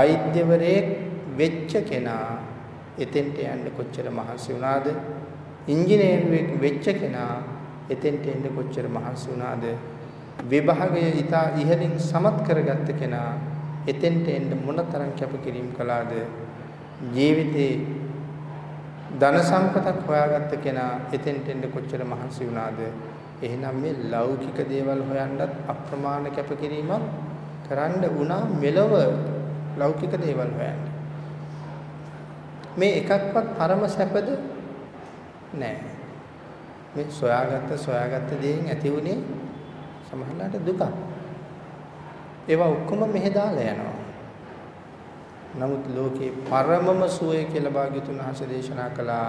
වෛද්‍යවරයෙක් වෙච්ච කෙනා එතෙන්ට යන්න කොච්චර මහන්සි වුණාද? ඉංජිනේරුවෙක් වෙච්ච කෙනා එතෙන්ට එන්න කොච්චර මහන්සි වුණාද? විභාගය ඊට ඉහළින් සමත් කරගත්ත කෙනා එතෙන්ට එන්න මොනතරම් කැපකිරීම කළාද? ජීවිතේ ධන සම්පතක් හොයාගත්ත කෙනා එතෙන්ට එන්න කොච්චර මහන්සි වුණාද? එහෙනම් මේ ලෞකික දේවල් හොයන්නත් අප්‍රමාණ කැපකිරීමක් කරන්න වුණා මෙලව ලෞකික දේවල් හොයන්න. මේ එකක්වත් පරම සැපද නෑ. මේ සොයාගත්ත සොයාගත්ත දේෙන් ඇති වුණේ සමහරලාට දුක. ඒවා ඔක්කොම මෙහෙ දාලා යනවා. නමුත් ලෝකේ පරමම සුවය කියලා භාග්‍යතුන් වහන්සේ දේශනා කළා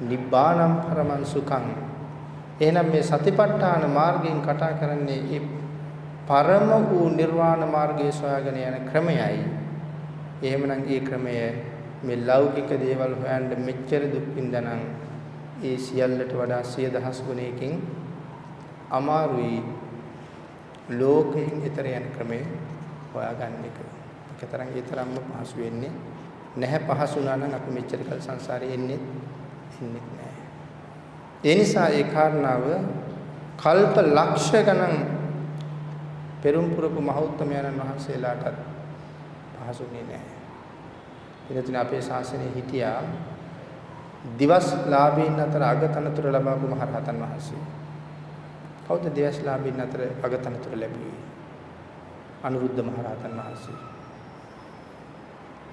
නිබ්බානම් පරමං සුඛං. එහෙනම් මේ සතිපට්ඨාන මාර්ගයෙන් කතා කරන්නේ ඒ පරම වූ නිර්වාණ මාර්ගයේ සොයාගෙන යන ක්‍රමයයි. එහෙමනම් ඒ ක්‍රමය මේ ලෞකික දේවල් හොයන්න මෙච්චර දුක් විඳනනම් ඒ සියල්ලට වඩා සිය දහස් ගුණයකින් අමාරුයි ලෝකයෙන් ඈතර යන ක්‍රමය හොයාගන්න එක. ඒකතරම් ඒ තරම්ම පහසු වෙන්නේ නැහැ පහසු නම් අපි මෙච්චර කල් සංසාරේ එන්නේ එන්නේ නැහැ. ඒ නිසා ඒ කාරණාව කල්ප ලක්ෂ ගණන් පෙරම් පුරපු මහෞත්මයන්න් වහන්සේලාටත් පහසුනේ නැහැ. එනතුන අපේ ශාසනයේ හිටියා දිවස් ලාභීන් අතර අගතනතුර ලබාපු මහරහතන් වහන්සේ. කවුද දිවස් ලාභීන් අතර අගතනතුර ලැබුවේ? අනුරුද්ධ මහරහතන් වහන්සේ.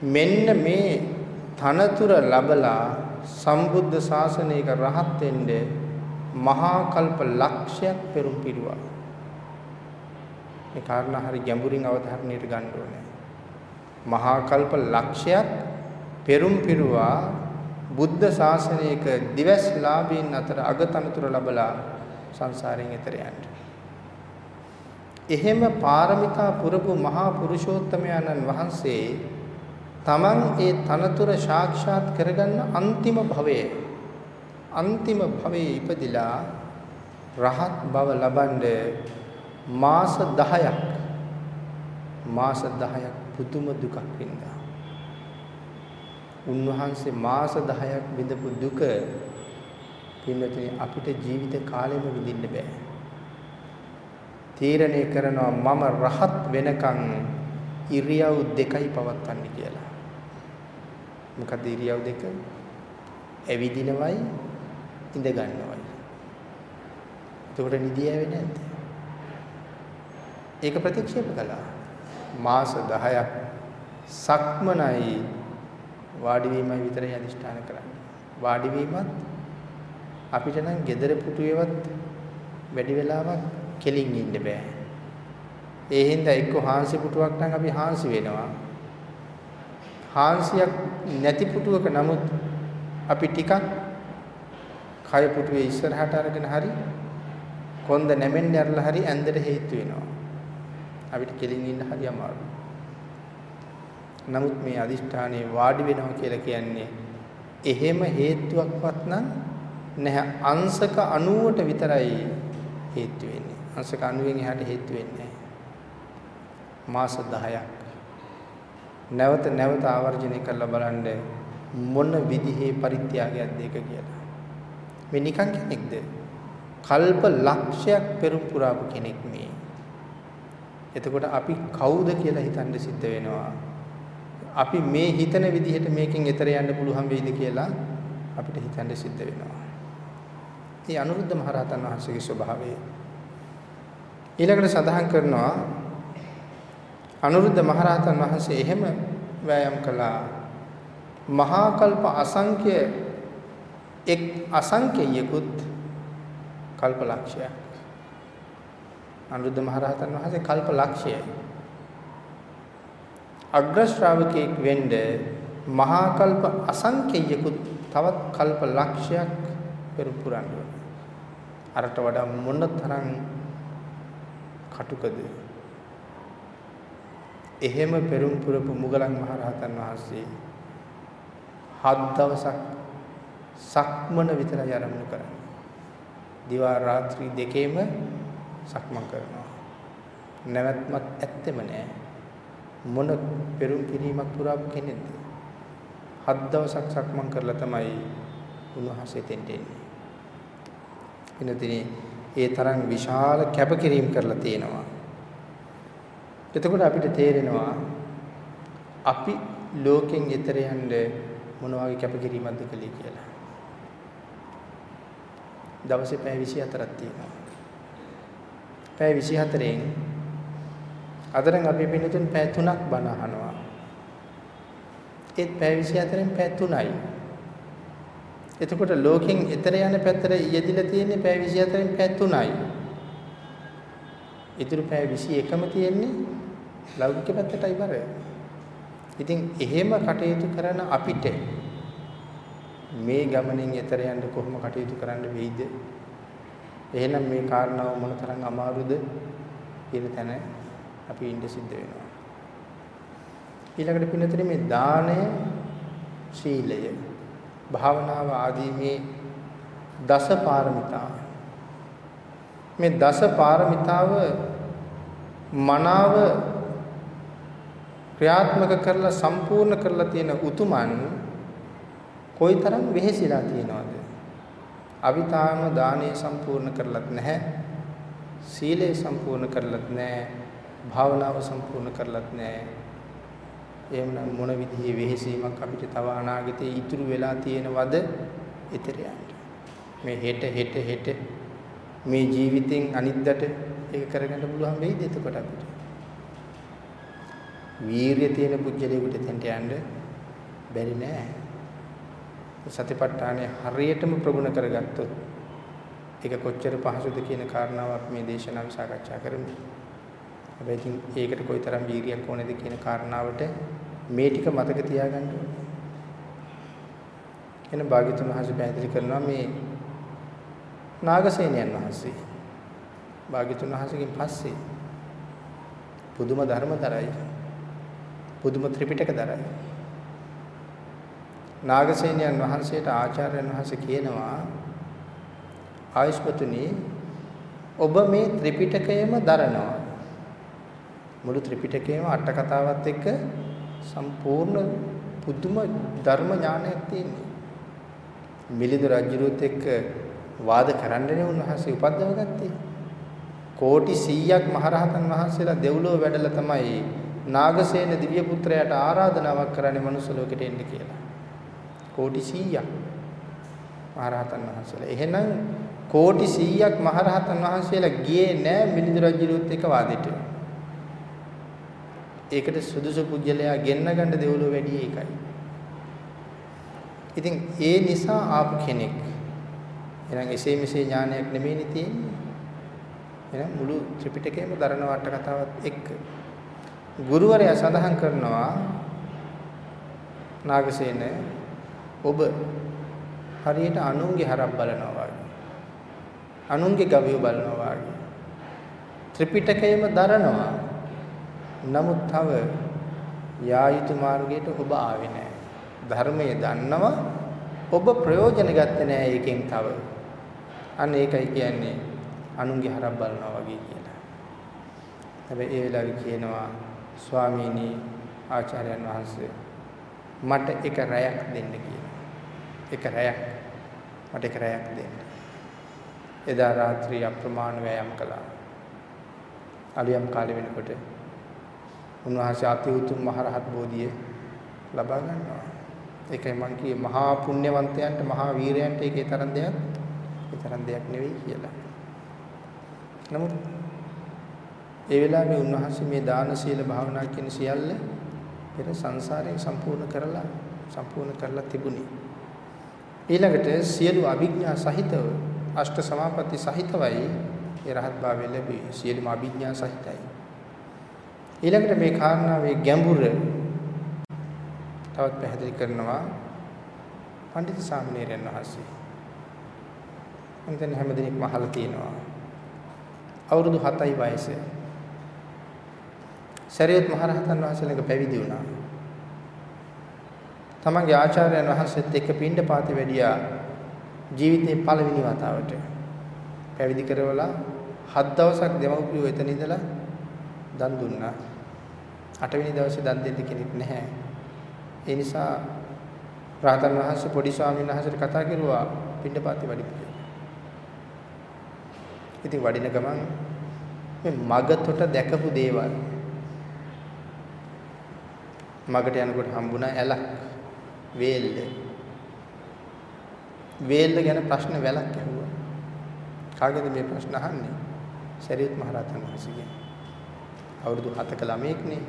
මෙන්න මේ තනතුර ලබලා සම්බුද්ධ ශාසනයක රහත් වෙන්නේ මහා කල්ප ලක්ෂයක් පෙරම් පිරුවා. මේ කාරණා හරි ගැඹුරින් අවධාරණයට ගන්න ඕනේ. මහා කල්ප ලක්ෂයක් පෙරම් පිරුවා බුද්ධ ශාසනයක දිවස්ලාභීන් අතර අගතනතුර ලැබලා සංසාරයෙන් එතර යන්න. එහෙම පාරමිතා පුරපු මහා පුරුෂෝත්තමයන්න් වහන්සේ තමන් ඒ තනතුර සාක්ෂාත් කරගන්න අන්තිම භවයේ අන්තිම භවයේ ඉපදිලා රහත් බව ලබන්නේ මාස 10ක් මාස 10ක් පුදුම දුකක් වින්දා. උන්වහන්සේ මාස 10ක් විඳපු දුක පින්නතුනි අපිට ජීවිත කාලෙම විඳින්න බෑ. තීරණය කරනවා මම රහත් වෙනකන් ඉරියව් දෙකයි පවත්වන්නේ කියලා. මොකද ඉරියව් දෙක? ඇවිදිනවයි ඉඳ ගන්නවයි. එතකොට නිදිය වෙන්නේ නැද්ද? ඒක ප්‍රතික්ෂේප කළා. මාස 10ක් සක්මනයි වාඩි වීමයි විතරයි අදිෂ්ඨාන කරන්නේ. වාඩි වීමත් අපිට නම් gedara පුටුවේවත් වැඩි වෙලාවක් කෙලින් ඉන්න බෑ. ඒ හින්දා එක්ක හාන්සි පුටුවක් නම් අපි හාන්සි වෙනවා. හාන්සියක් නැති පුටුවක නමුත් අපි ටිකක් කය පුටුවේ ඉස්සරහට අරගෙන හරි කොන්ද නැමෙන්න ඇරලා හරි ඇඳට හේතු වෙනවා. අපිට කෙලින් ඉන්න හරි අමාරුයි. නමුත් මේ අදිෂ්ඨානයේ වාඩි වෙනවා කියලා කියන්නේ එහෙම හේතුවක්වත් නම් නැහැ අංශක 90ට විතරයි හේතු වෙන්නේ. අංශක 90න් එහාට හේතු වෙන්නේ මාස 10ක්. නැවත නැවත ආවර්ජනය කරලා බලන්න මොන විදිහේ පරිත්‍යාගයක්ද ඒක කියලා. මේ නිකන් කෙනෙක්ද? කල්ප ලක්ෂයක් පෙරම් පුරාපු කෙනෙක් මේ. එතකොට අපි කවුද කියලා හිතන්න සිද්ධ වෙනවා. අපි මේ හිතන විදිහට මේකෙන් එතර යන්න පුළුවන් වෙයිද කියලා අපිට හිතන්න සිද්ධ වෙනවා. මේ අනුරුද්ධ මහරහතන් වහන්සේගේ ස්වභාවය. ඊළඟට සඳහන් කරනවා අනුරුද්ධ මහරහතන් වහන්සේ එහෙම වෑයම් කළා. මහා කල්ප අසංඛ්‍ය එක් අසංඛ්‍යයකුත් කල්ප ලක්ෂයක්. අනුරුද්ධ මහරහතන් වහන්සේ කල්ප ලක්ෂයයි. අග්‍ර ශ්‍රාවකෙක් වෙන්න මහා කල්ප අසංඛ්‍යයකුත් තවත් කල්ප ලක්ෂයක් පෙරපුරන්න ඕනේ. අරට වඩා මොන තරම් කටුකද? එහෙම පෙරම් පුරපු මුගලන් මහරහතන් වහන්සේ හත් දවසක් සක්මන විතරයි ආරම්භ කරන්නේ. දිවා රාත්‍රී දෙකේම සක්මන් කරනවා. නැවැත්මක් ඇත්තෙම නෑ. මොන පෙරුම් කිරීමක් පුරාපු කෙනෙක්ද? හත් දවසක් සක්මන් කරලා තමයි උන්වහන්සේ තෙන්ට එන්නේ. එනදිනේ ඒ තරම් විශාල කැපකිරීම කරලා තියෙනවා. එතකොට අපිට තේරෙනවා අපි ලෝකෙන් ඈතර යන්න මොන වගේ කැපකිරීමක්ද කළේ කියලා. දවසේ පැය 24ක් තියෙනවා. පැය 24න් අදරන් අපි පින්නතුන් පැය 3ක් බණ අහනවා. ඒත් පැය 24න් පැය 3යි. එතකොට ලෝකෙන් ඈතර යන පැත්තට යෙදිලා තියෙන්නේ පැය 24න් පැය 3යි. ඉතුරු පැය 21ම තියෙන්නේ ලෞකික පැත්තටයි බර. ඉතින් එහෙම කටයුතු කරන අපිට මේ ගමනින් එතර යන්න කොහොම කටයුතු කරන්න වෙයිද? එහෙනම් මේ කාරණාව මොන තරම් අමාරුද කියන තැන අපි ඉන්න සිද්ධ වෙනවා. ඊළඟට පින්නතේ මේ දානය, සීලය, භාවනාව ආදී මේ දස පාරමිතා මේ දස පාරමිතාව මනාව ක්‍රියාත්මක කරලා සම්පූර්ණ කරලා තියෙන උතුමන් කොයිතරම් වෙහෙසිලා තියෙනවද? අවිතාම දානය සම්පූර්ණ කරලත් නැහැ. සීලය සම්පූර්ණ කරලත් නැහැ. භාවනාව සම්පූර්ණ කරලත් නැහැ. එහෙමනම් මොන විදිහේ වෙහෙසීමක් අපිට තව අනාගතේ ඉතුරු වෙලා තියෙනවද? ඊතර මේ හෙට හෙට හෙට මේ ජීවිතෙන් අනිද්දට ඒක කරගන්න පුළුවන් වෙයිද එතකොට අපිට? වීරිය තියෙන පුජ්‍යලයකට එතෙන්ට යන්න බැරි නෑ. සතිපට්ඨානය හරියටම ප්‍රගුණ කරගත්තොත් ඒක කොච්චර පහසුද කියන කාරණාවක් මේ දේශනාව සාකච්ඡා කරමු. හැබැයි ඉතින් ඒකට කොයිතරම් වීරියක් ඕනේද කියන කාරණාවට මේ ටික මතක තියාගන්න ඕනේ. එන භාග්‍යතුන් වහන්සේ පැහැදිලි කරනවා මේ නාගසේනයන් වහන්සේ. භාග්‍යතුන් වහන්සේගෙන් පස්සේ පුදුම ධර්මතරයි පුදුම ත්‍රිපිටක දරයි. නාගසේනයන් වහන්සේට ආචාර්යයන් වහන්සේ කියනවා ආයුෂ්මතුනි ඔබ මේ ත්‍රිපිටකයම දරනවා. මුළු ත්‍රිපිටකයම අට කතාවත් එක්ක සම්පූර්ණ පුදුම ධර්ම ඥානයක් තියෙනවා. මිලිඳු රජුරුත් එක්ක වාද කරන්නනේ උන්වහන්සේ උපද්දව ගත්තේ. කෝටි 100ක් මහරහතන් වහන්සේලා දෙව්ලොව වැඩලා තමයි නාගසේන දිව්‍ය පුත්‍රයාට ආරාධනාවක් කරන්නේ මනුස්ස ලෝකෙට එන්න කියලා. කෝටි 100ක් මහරහතන් වහන්සේලා. එහෙනම් කෝටි 100ක් මහරහතන් වහන්සේලා ගියේ නෑ මිලිඳු රජුරුත් එක්ක වාදෙට. ඒකට සුදුසු පුජ්‍යලයා ගෙන්න ගන්න දෙව්ලොව වැඩි ඒකයි. ඉතින් ඒ නිසා ආපු කෙනෙක්. එහෙනම් එසේ මෙසේ ඥානයක් නෙමෙයිනේ තියෙන්නේ. එහෙනම් මුළු ත්‍රිපිටකයම දරන වට කතාවත් එක්ක ගුරුවරයා සඳහන් කරනවා නාගසේන ඔබ හරියට අනුන්ගේ හරක් බලනවා වගේ. අනුන්ගේ ගවයෝ බලනවා වගේ. ත්‍රිපිටකයම දරනවා. නමුත් තව යා යුතු මාර්ගයට ඔබ ආවේ නැහැ ධර්මයේ දන්නවා. ඔබ ප්‍රයෝජන ගත්තේ නැහැ ඒකෙන් තව. අන්න ඒකයි කියන්නේ අනුන්ගේ හරක් බලනවා වගේ කියලා. හැබැයි ඒ වෙලාවේ කියනවා ස්වාමීනි ආචාර්යයන් වහන්සේ මට එක රැයක් දෙන්න කියලා. එක රැයක් මට එක රැයක් දෙන්න. එදා රාත්‍රී අප්‍රමාණ වෑයම් කළා. අලියම් කාලේ වෙනකොට උන්වහන්සේ අති උතුම් මහරහත් බෝධිය ලබා ගන්නවා. ඒකයි මං කියේ මහා පුණ්‍යවන්තයන්ට මහා වීරයන්ට ඒකේ තරම් දෙයක් ඒ තරම් දෙයක් නෙවෙයි කියලා. නමුත් ඒ වෙලාවේ උන්වහන්සේ මේ දාන සීල භාවනා කියන සියල්ල පෙර සංසාරයෙන් සම්පූර්ණ කරලා සම්පූර්ණ කරලා තිබුණේ. ඊළඟට සියලු අභිඥා සහිතව අෂ්ට සමාපatti සහිතවයි ඒ රහත් භාවය ලැබෙන්නේ. සියලුම අභිඥා සහිතයි. ඊළඟට මේ කාරණාවේ ගැඹුර තවත් පැහැදිලි කරනවා පඬිතු සාමණේරයන් වහන්සේ. මම දැන් හැමදෙනෙක්ම අහලා තියෙනවා. අවුරුදු 7යි වයසේ සරියුත් මහරහතන් වහන්සේ ළඟ පැවිදි වුණා. තමන්ගේ ආචාර්යයන් වහන්සේත් එක්ක පින්ඩ පාති වැඩියා ජීවිතේ පළවෙනි වතාවට. පැවිදි කරවලා හත් දවසක් දෙමව්පියෝ එතන ඉඳලා දන් දුන්නා. අටවෙනි දවසේ දන් දෙන්න කෙනෙක් නැහැ. ඒ නිසා රාතන් වහන්සේ පොඩි ස්වාමීන් වහන්සේට කතා කරුවා පින්නපාතේ වඩිපු ඉතින් වඩින ගමන් මේ මගතොට දැකපු දේවල් මගට යනකොට හම්බුණා ඇලක් වේල්ල වේල්ල ගැන ප්‍රශ්න වැලක් ඇහුවා. කාගෙද මේ ප්‍රශ්න අහන්නේ? ශරීරත් මහරහතන් වහන්සේගෙන්. අවුරුදු 7ක ළමයෙක්නේ.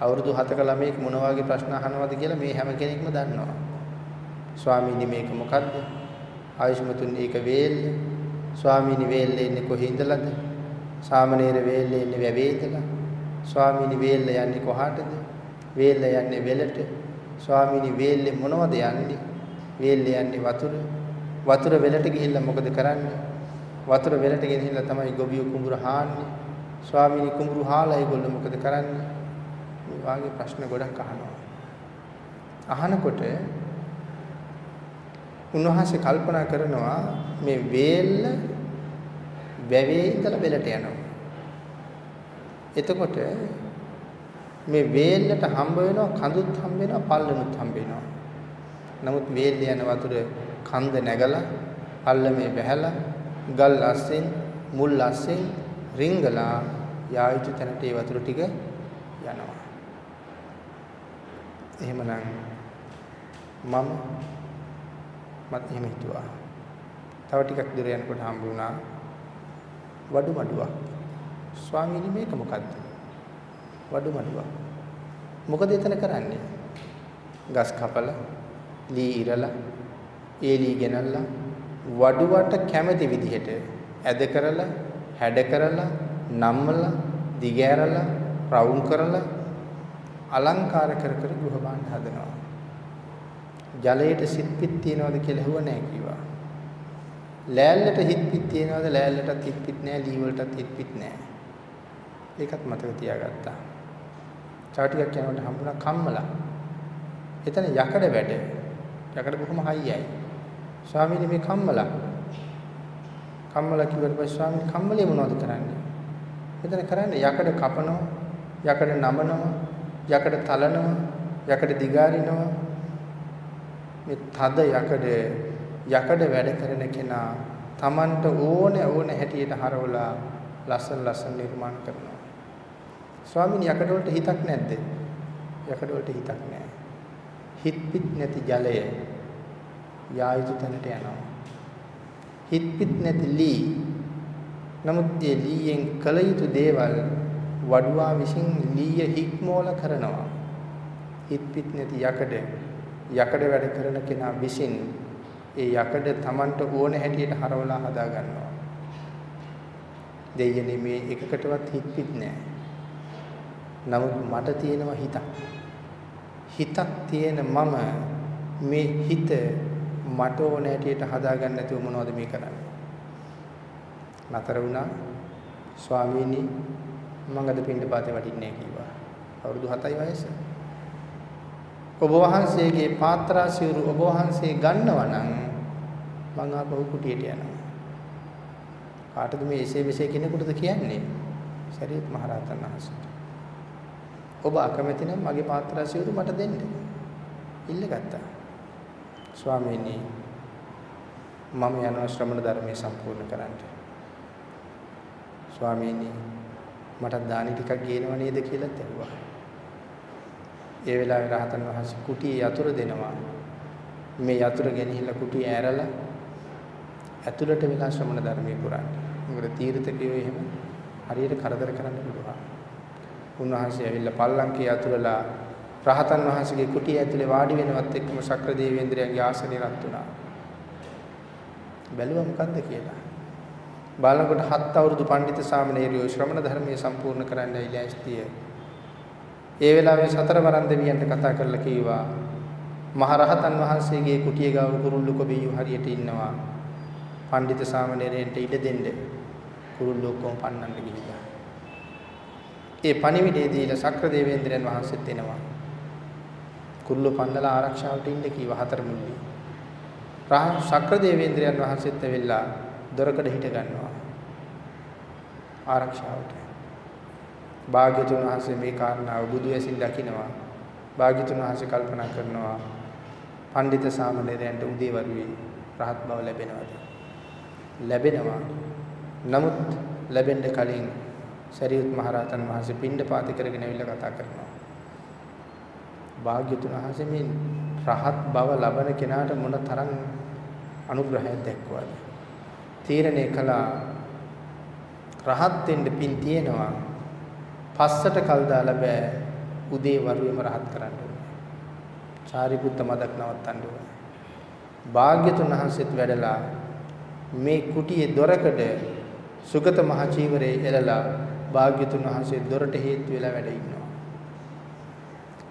අවුරුදු 7ක ළමයෙක් මොන වගේ ප්‍රශ්න අහනවද කියලා මේ හැම කෙනෙක්ම දන්නවා. ස්වාමීනි මේක මොකද්ද? ආයුෂ්මතුන් ඒක වේල්ල ස්වාමීනි වේල්ල ඉන්නේ කොහේ ඉඳලාද? සාමණේර වේල්ල ඉන්නේ වැවේ ඉඳලා. ස්වාමීනි වේල්ල යන්නේ කොහාටද? වේල්ල යන්නේ වෙලට. ස්වාමීනි වේල්ලේ මොනවද යන්නේ? වේල්ල යන්නේ වතුර. වතුර වෙලට ගිහිල්ලා මොකද කරන්නේ? වතුර වෙලට ගෙනහිල්ලා තමයි ගොවිය කුඹුර හාන්නේ. ස්වාමීනි කුඹුරු හාලා ඒගොල්ලෝ මොකද කරන්නේ? මේ වාගේ ප්‍රශ්න ගොඩක් අහනවා. අහනකොට උන්වහන්සේ කල්පනා කරනවා මේ වේල්ල වැවේ ඉඳලා වෙලට යනවා. එතකොට මේ වේල්ලට හම්බ වෙනවා කඳුත් හම්බ වෙනවා පල්ලනුත් හම්බ වෙනවා. නමුත් වේල්ල යන වතුර කන්ද නැගලා පල්ලමේ බැහැලා ගල් අස්සෙන් මුල් අස්සෙන් රිංගලා යා යුතු තැනට ඒ වතුර ටික යනවා. එහෙමනම් මම මත් එහෙම හිතුවා. තව ටිකක් දුර යනකොට හම්බ වුණා වඩු මඩුවක්. ස්වාමීනි මේක මොකද්ද? වඩු මඩුවක්. මොකද එතන කරන්නේ? ගස් කපලා, ලී ඉරලා, ඒ ලී ගෙනල්ලා වඩුවට කැමති විදිහට ඇද කරලා, හැඩ කරලා, නම්මලා, දිගෑරලා, රවුම් කරලා අලංකාර කර කර ගෘහ භාණ්ඩ හදනවා. ජලයට සිත් පිත් තියනවද කියලා හුව නැහැ කිව්වා. ලෑල්ලට හිත් පිත් තියනවද ලෑල්ලටත් හිත් පිත් නැහැ ලී වලටත් හිත් පිත් නැහැ. ඒකත් මතක තියාගත්තා. තව ටිකක් යනකොට හම්බුණා කම්මලා. එතන යකඩ වැඩ. යකඩ බොහොම හයියයි. ස්වාමීනි මේ කම්මලා. කම්මලා කිව්වට පස්සේ ස්වාමීනි කම්මලේ මොනවද කරන්නේ? එතන කරන්නේ යකඩ කපනවා, යකඩ නමනවා, යකඩ තලනවා, යකඩ දිගාරිනවා, මේ තද යකඩ යකඩ වැඩ කරන කෙනා Tamanට ඕන ඕන හැටියට හරවලා ලස්සන ලස්සන නිර්මාණ කරනවා. ස්වාමීන් යකඩ වලට හිතක් නැද්ද? යකඩ වලට හිතක් නැහැ. හිත පිට නැති ජලය යායුතු තැනට යනවා. හිත පිට නැති ලී නමුත් ඒ ලීයෙන් කල යුතු දේවල් වඩුවා විසින් ලීය හික්මෝල කරනවා. හිත පිට නැති යකඩ යකඩ වැඩ කරන කෙනා විසින් ඒ යකඩ Tamanට ඕන හැටියට හරවලා හදා ගන්නවා. දෙයනේ මේ එකකටවත් හිත පිට නැහැ. නමුත් මට තියෙනවා හිතක්. හිතක් තියෙන මම මේ හිත මට ඕන හැටියට හදාගන්න නැතුව මොනවද මේ කරන්නේ? නතර වුණා. ස්වාමීනි මම අද පින්ඩ පාතේ වටින්නේ කිව්වා. අවුරුදු 7යි වයස. ඔබ වහන්සේගේ පාත්‍රා සිවුරු ඔබ වහන්සේ ගන්නවා නම් මං ආපහු කුටියට යනවා. කාටද මේ එසේ මෙසේ කෙනෙකුටද කියන්නේ? ශරීරත් මහරහතන් වහන්සේට. ඔබ අකමැති නම් මගේ පාත්‍රා සිවුරු මට දෙන්න. ඉල්ලගත්තා. ස්වාමීනි මම යනවා ශ්‍රමණ ධර්මයේ සම්පූර්ණ කරන්න. ස්වාමීනි මට දානි ටිකක් ගේනව නේද කියලා ඇහුවා. ඒ වෙලාවේ රහතන් වහන්සේ කුටියේ යතුරු දෙනවා. මේ යතුරු ගෙනහිල්ලා කුටිය ඇරලා ඇතුළට වෙලා ශ්‍රමණ ධර්මයේ පුරන්නේ. මොකද තීර්ථකයෝ එහෙම හරියට කරදර කරන්න පුළුවන්. උන්වහන්සේ ඇවිල්ලා පල්ලංකේ යතුරුලා රහතන් වහන්සේගේ කුටිය ඇතුලේ වාඩි වෙනවත් එක්කම ශක්‍ර දේවේන්ද්‍රයන්ගේ ආසනේ රත් වුණා. බැලුවා මොකද්ද කියලා. බලනකොට හත් අවුරුදු පඬිතු සාමණේරියෝ ශ්‍රමණ ධර්මයේ සම්පූර්ණ කරන්න ඉලෑස්තිය ඒ වෙලාවේ සතර වරන් දෙවියන්ට කතා කරලා කිව්වා මහරහතන් වහන්සේගේ කුටිය ගාව කුරුල්ලු කොබියු හරියට ඉන්නවා. පඬිත සාමණේරයන්ට ඉඩ දෙන්න. කුරුල්ලු ඔක්කොම පන්නන්න ගිහිල්ලා. ඒ පණිවිඩය දීලා සක්‍ර දේවේන්ද්‍රයන් වහන්සේත් එනවා. කුරුල්ලු පන්නලා ආරක්ෂාවට ඉන්න කීවා හතර මුල්ලේ. රහ සක්‍ර දේවේන්ද්‍රයන් වහන්සේත් ඇවිල්ලා දොරකඩ හිට ගන්නවා. ආරක්ෂාවට. භාග්‍යතුන් වහන්සේ මේ කාරණාව බුදු ඇසින් දකිනවා. භාග්‍යතුන් වහන්සේ කල්පනා කරනවා පඬිත සාමණේරයන්ට උදේවරුේ රහත් බව ලැබෙනවද? ලැබෙනවා. නමුත් ලැබෙන්න කලින් සරියුත් මහරහතන් වහන්සේ පිණ්ඩපාත කරගෙන ඇවිල්ලා කතා කරනවා. භාග්‍යතුන් වහන්සේ මේ රහත් බව ලබන කෙනාට මොන තරම් අනුග්‍රහයක් දැක්වුවාද? තීරණය කළා රහත් වෙන්න පින් තියෙනවා. පස්සට කල් දාලා බෑ. උදේ වරුවේම රහත් කරන්න ඕනේ. චාරිපුත්ත මදක් නවත්තන්න ඕනේ. භාග්‍යතුන් වහන්සේත් වැඩලා මේ කුටියේ දොරකඩ සුගත මහචීවරේ එළලා භාග්‍යතුන් වහන්සේ දොරට හේතු වෙලා වැඩ ඉන්නවා.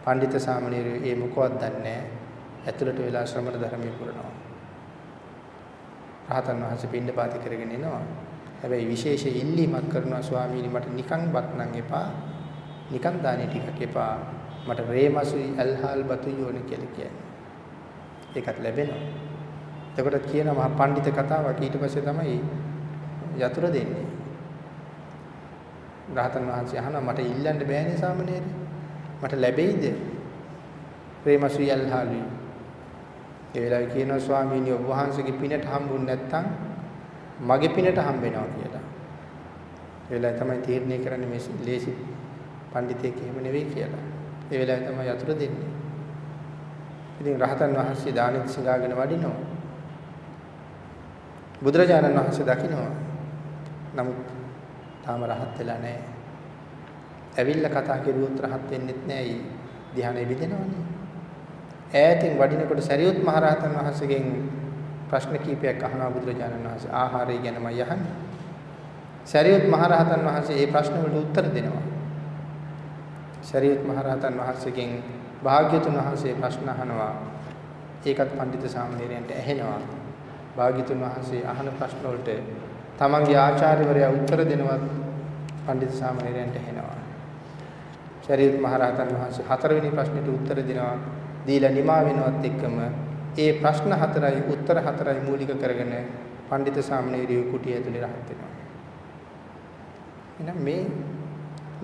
පඬිත සාමණේරයෝ ඒ මොකවත් දන්නේ නැහැ. ඇතුළට වෙලා ශ්‍රමණ ධර්මයේ පුරනවා. රහතන් වහන්සේ පින්න පාති කරගෙන එනවා. හැබැයි විශේෂ ඉල්ලීමක් කරනවා ස්වාමීනි මට නිකන් බත් නම් එපා. නිකන් දානේ ටිකක් එපා. මට රේමසුයි අල්හාල් බතුයි ඕනේ කියලා කියන්නේ. ඒකත් ලැබෙනවා. එතකොට කියන මහා පඬිත කතාවක් ඊට පස්සේ තමයි යතුරු දෙන්නේ. රහතන් වහන්සේ අහනවා මට ඉල්ලන්න බෑනේ සාමණේර. මට ලැබෙයිද? ප්‍රේමසුයි අල්හාලුයි. ඒ වෙලාවේ කියනවා ස්වාමීනි ඔබ වහන්සේගේ පිනට හම්බුනේ නැත්තම් මගේ පිනට හම්බ වෙනවා කියලා. ඒ වෙලාවේ තමයි තීරණය කරන්නේ මේ ලේසි පඬිතෙක් එහෙම නෙවෙයි කියලා. ඒ වෙලාවේ තමයි යතුරු දෙන්නේ. ඉතින් රහතන් වහන්සේ දානෙත් සිඟාගෙන වඩිනවා. බුදුරජාණන් වහන්සේ දකින්නවා. නමුත් තාම රහත් වෙලා නැහැ. ඇවිල්ලා කතා කෙරුවොත් රහත් වෙන්නෙත් නැහැ. ධ්‍යානෙ විදිනවනේ. ඈතින් වඩිනකොට සරියුත් මහරහතන් වහන්සේගෙන් ප්‍රශ්න කීපයක් අහනවා බුදුරජාණන් වහන්සේ ආහාරය ගැනමයි අහන්නේ. සරියුත් මහරහතන් වහන්සේ මේ ප්‍රශ්න වලට උත්තර දෙනවා. සරියුත් මහරහතන් වහන්සේගෙන් භාග්‍යතුන් වහන්සේ ප්‍රශ්න අහනවා. ඒකත් පඬිත සාමණේරයන්ට ඇහෙනවා. භාග්‍යතුන් වහන්සේ අහන ප්‍රශ්න වලට තමන්ගේ ආචාර්යවරයා උත්තර දෙනවත් පඬිතු සාමණේරයන්ට එනවා. ශරීර මහරහතන් වහන්සේ හතරවෙනි ප්‍රශ්නෙට උත්තර දෙනවා. දීලා නිමා වෙනවත් එක්කම ඒ ප්‍රශ්න හතරයි උත්තර හතරයි මූලික කරගෙන පඬිතු සාමණේරිය කුටිය ඇතුලේ රහත් වෙනවා. එහෙනම් මේ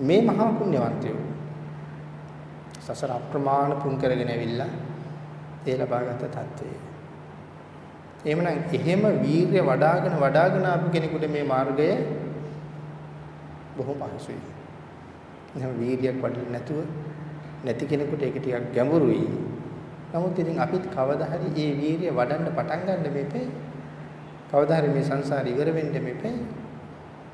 මේ මහා පුණ්‍යවන්තයෝ සසර අප්‍රමාණ පුණ්‍ය කරගෙන ඇවිල්ලා ඒ ලබාගත් තත්ත්වය. එහෙමනම් එහෙම වීරිය වඩාගෙන වඩාගෙන ආපු කෙනෙකුට මේ මාර්ගය බොහොම පහසුයි. එහෙනම් වීරියක් වඩලා නැතුව නැති කෙනෙකුට ඒක ටිකක් ගැඹුරුයි. නමුත් ඉතින් අපිත් කවදා හරි මේ වීරිය වඩන්න පටන් ගන්න මේපේ කවදා හරි මේ සංසාරේ ඉවර වෙන්න මේපේ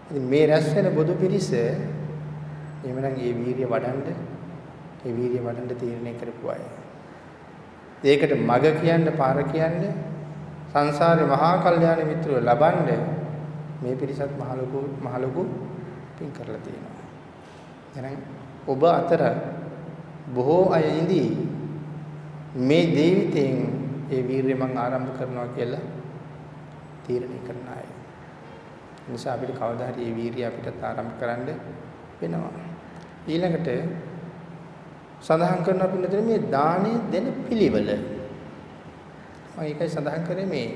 ඉතින් මේ රැස් වෙන බොදු පිරිස එhmenan මේ වීරිය වඩන්න මේ වීරිය වඩන්න තීරණය කරපු අය. ඒකට මග කියන්න පාර කියන්න සංසාරේ මහා කල්යාණ මිත්‍රව ලබන්න මේ පිරිසත් මහ ලොකු මහ ලොකු පින් කරලා තියෙනවා. එහෙනම් ඔබ අතර බොහෝ අය ඉඳී මේ දේවිතෙන් ඒ වීරිය මම ආරම්භ කරනවා කියලා තීරණය කරන අය. නිසා අපිට කවදා හරි මේ වීරිය අපිට ආරම්භ කරන්න වෙනවා. ඊළඟට සඳහන් කරන අපිට මේ දාණය දෙන පිළිවෙල. මම ඒකයි සඳහන් කරේ මේ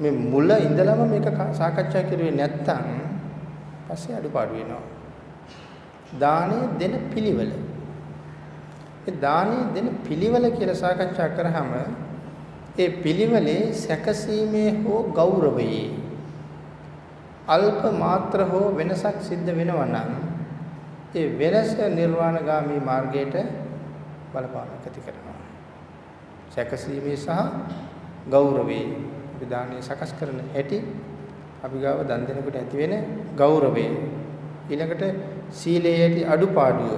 මේ මුල ඉඳලම මේක සාකච්ඡා කරුවේ නැත්තම් පස්සේ අඩුපාඩු වෙනවා. දාණය දෙන පිළිවෙල. ඒ දානීය දෙන පිළිවෙල කියලා සාකච්ඡා කරාම ඒ පිළිවෙලේ සැකසීමේ හෝ ගෞරවයේ අල්ප මාත්‍ර හෝ වෙනසක් සිද්ධ වෙනවා නම් ඒ වෙනස නිර්වාණගාමී මාර්ගයට බලපානක් ඇති කරනවා. සැකසීමේ සහ ගෞරවයේ අපි දානීය සකස් කරන හැටි අපි ගාව දන් දෙනකොට ඇති වෙන ගෞරවය ඊළඟට සීලයේ අඩුපාඩුව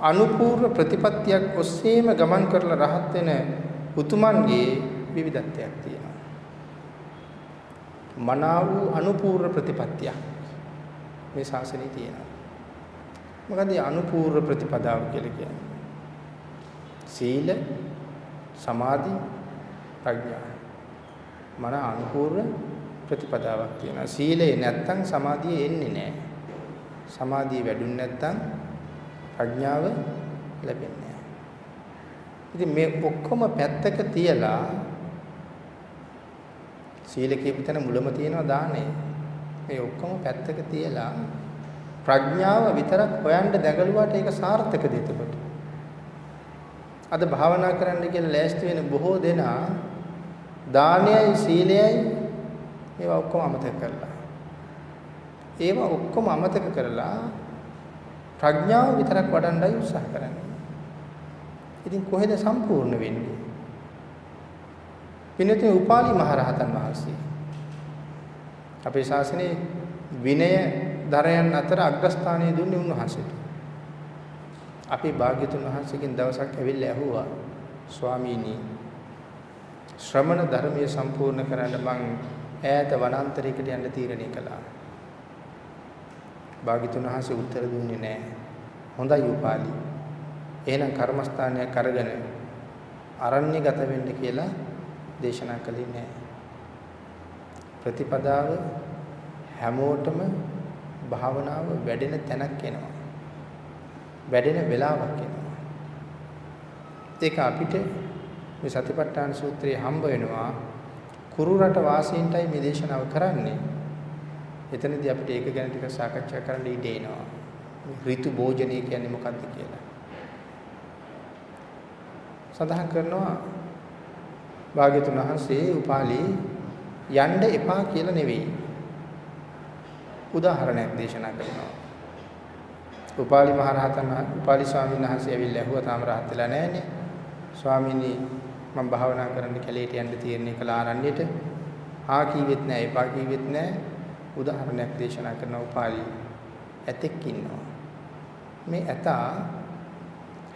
අනුපූර්ව ප්‍රතිපත්තියක් ඔස්සේම ගමන් කරලා රහත් වෙන උතුමන්ගේ විවිධත්වයක් තියෙනවා. මනා වූ අනුපූර්ව ප්‍රතිපත්තියක් මේ ශාසනයේ තියෙනවා. මොකද අනුපූර්ව ප්‍රතිපදාව කියලා කියන්නේ? සීල, සමාධි, ප්‍රඥා. මන අනුපූර්ව ප්‍රතිපදාවක් තියෙනවා. සීලේ නැත්තම් සමාධිය එන්නේ නැහැ. සමාධිය වැඩුණ නැත්තම් ප්‍රඥාව ලැබෙන්නේ ඉතින් මේ ඔක්කොම පැත්තක තියලා සීල කියපු තැන මුලම තියෙනවා දානේ. මේ ඔක්කොම පැත්තක තියලා ප්‍රඥාව විතරක් හොයන්න දැඟලුවාට ඒක සාර්ථකද එතකොට? අද භාවනා කරන්න කියලා ලෑස්ති වෙන බොහෝ දෙනා දානයයි සීලයයි ඒවා ඔක්කොම අමතක කරලා. ඒවා ඔක්කොම අමතක කරලා ප්‍රඥාව විතරක් වඩන්නයි උත්සාහ කරන්නේ. ඉතින් කොහෙද සම්පූර්ණ වෙන්නේ? පින්නතේ උපාලි මහරහතන් වහන්සේ අපේ ශාසනයේ විනය දරයන් අතර අග්‍රස්ථානය දුන්නේ උන්වහන්සේට. අපි භාග්‍යතුන් වහන්සේගෙන් දවසක් ඇවිල්ලා ඇහුවා ස්වාමීනි ශ්‍රමණ ධර්මයේ සම්පූර්ණ කරන්න මං ඈත වනාන්තරයකට යන්න තීරණය කළා. භාග්‍යතුන් වහන්සේ උත්තර දුන්නේ නැහැ. හොඳයි උපාලි. එහෙනම් කර්මස්ථානයක් අරගෙන අරණ්‍යගත වෙන්න කියලා දේශනා කළේ නැහැ. ප්‍රතිපදාව හැමෝටම භාවනාව වැඩෙන තැනක් එනවා. වැඩෙන වෙලාවක් එනවා. ඒක අපිට මේ සතිපට්ඨාන සූත්‍රයේ හම්බ වෙනවා කුරු රට වාසීන්ටයි මේ දේශනාව කරන්නේ. එතනදී අපිට ඒක ගැන ටිකක් සාකච්ඡා කරන්න ඉඩ එනවා. ඍතු භෝජනය කියන්නේ මොකක්ද කියලා. සඳහන් කරනවා භාග්‍යතුන් වහන්සේ උපාලි යන්න එපා කියලා නෙවෙයි. උදාහරණයක් දේශනා කරනවා. උපාලි මහරහතන් උපාලි ස්වාමීන් වහන්සේ ඇවිල්ලා ඇහුවා තාම රහත් වෙලා නැහනේ. ස්වාමීනි මම භාවනා කරන්න කැලේට යන්න තීරණය කළා ආරණ්‍යෙට. ආ කීවෙත් නැහැ, එපා කීවෙත් නැහැ. උදාහරණයක් දේශනා කරන උපාලි ඇතෙක් ඉන්නවා. මේ ඇතා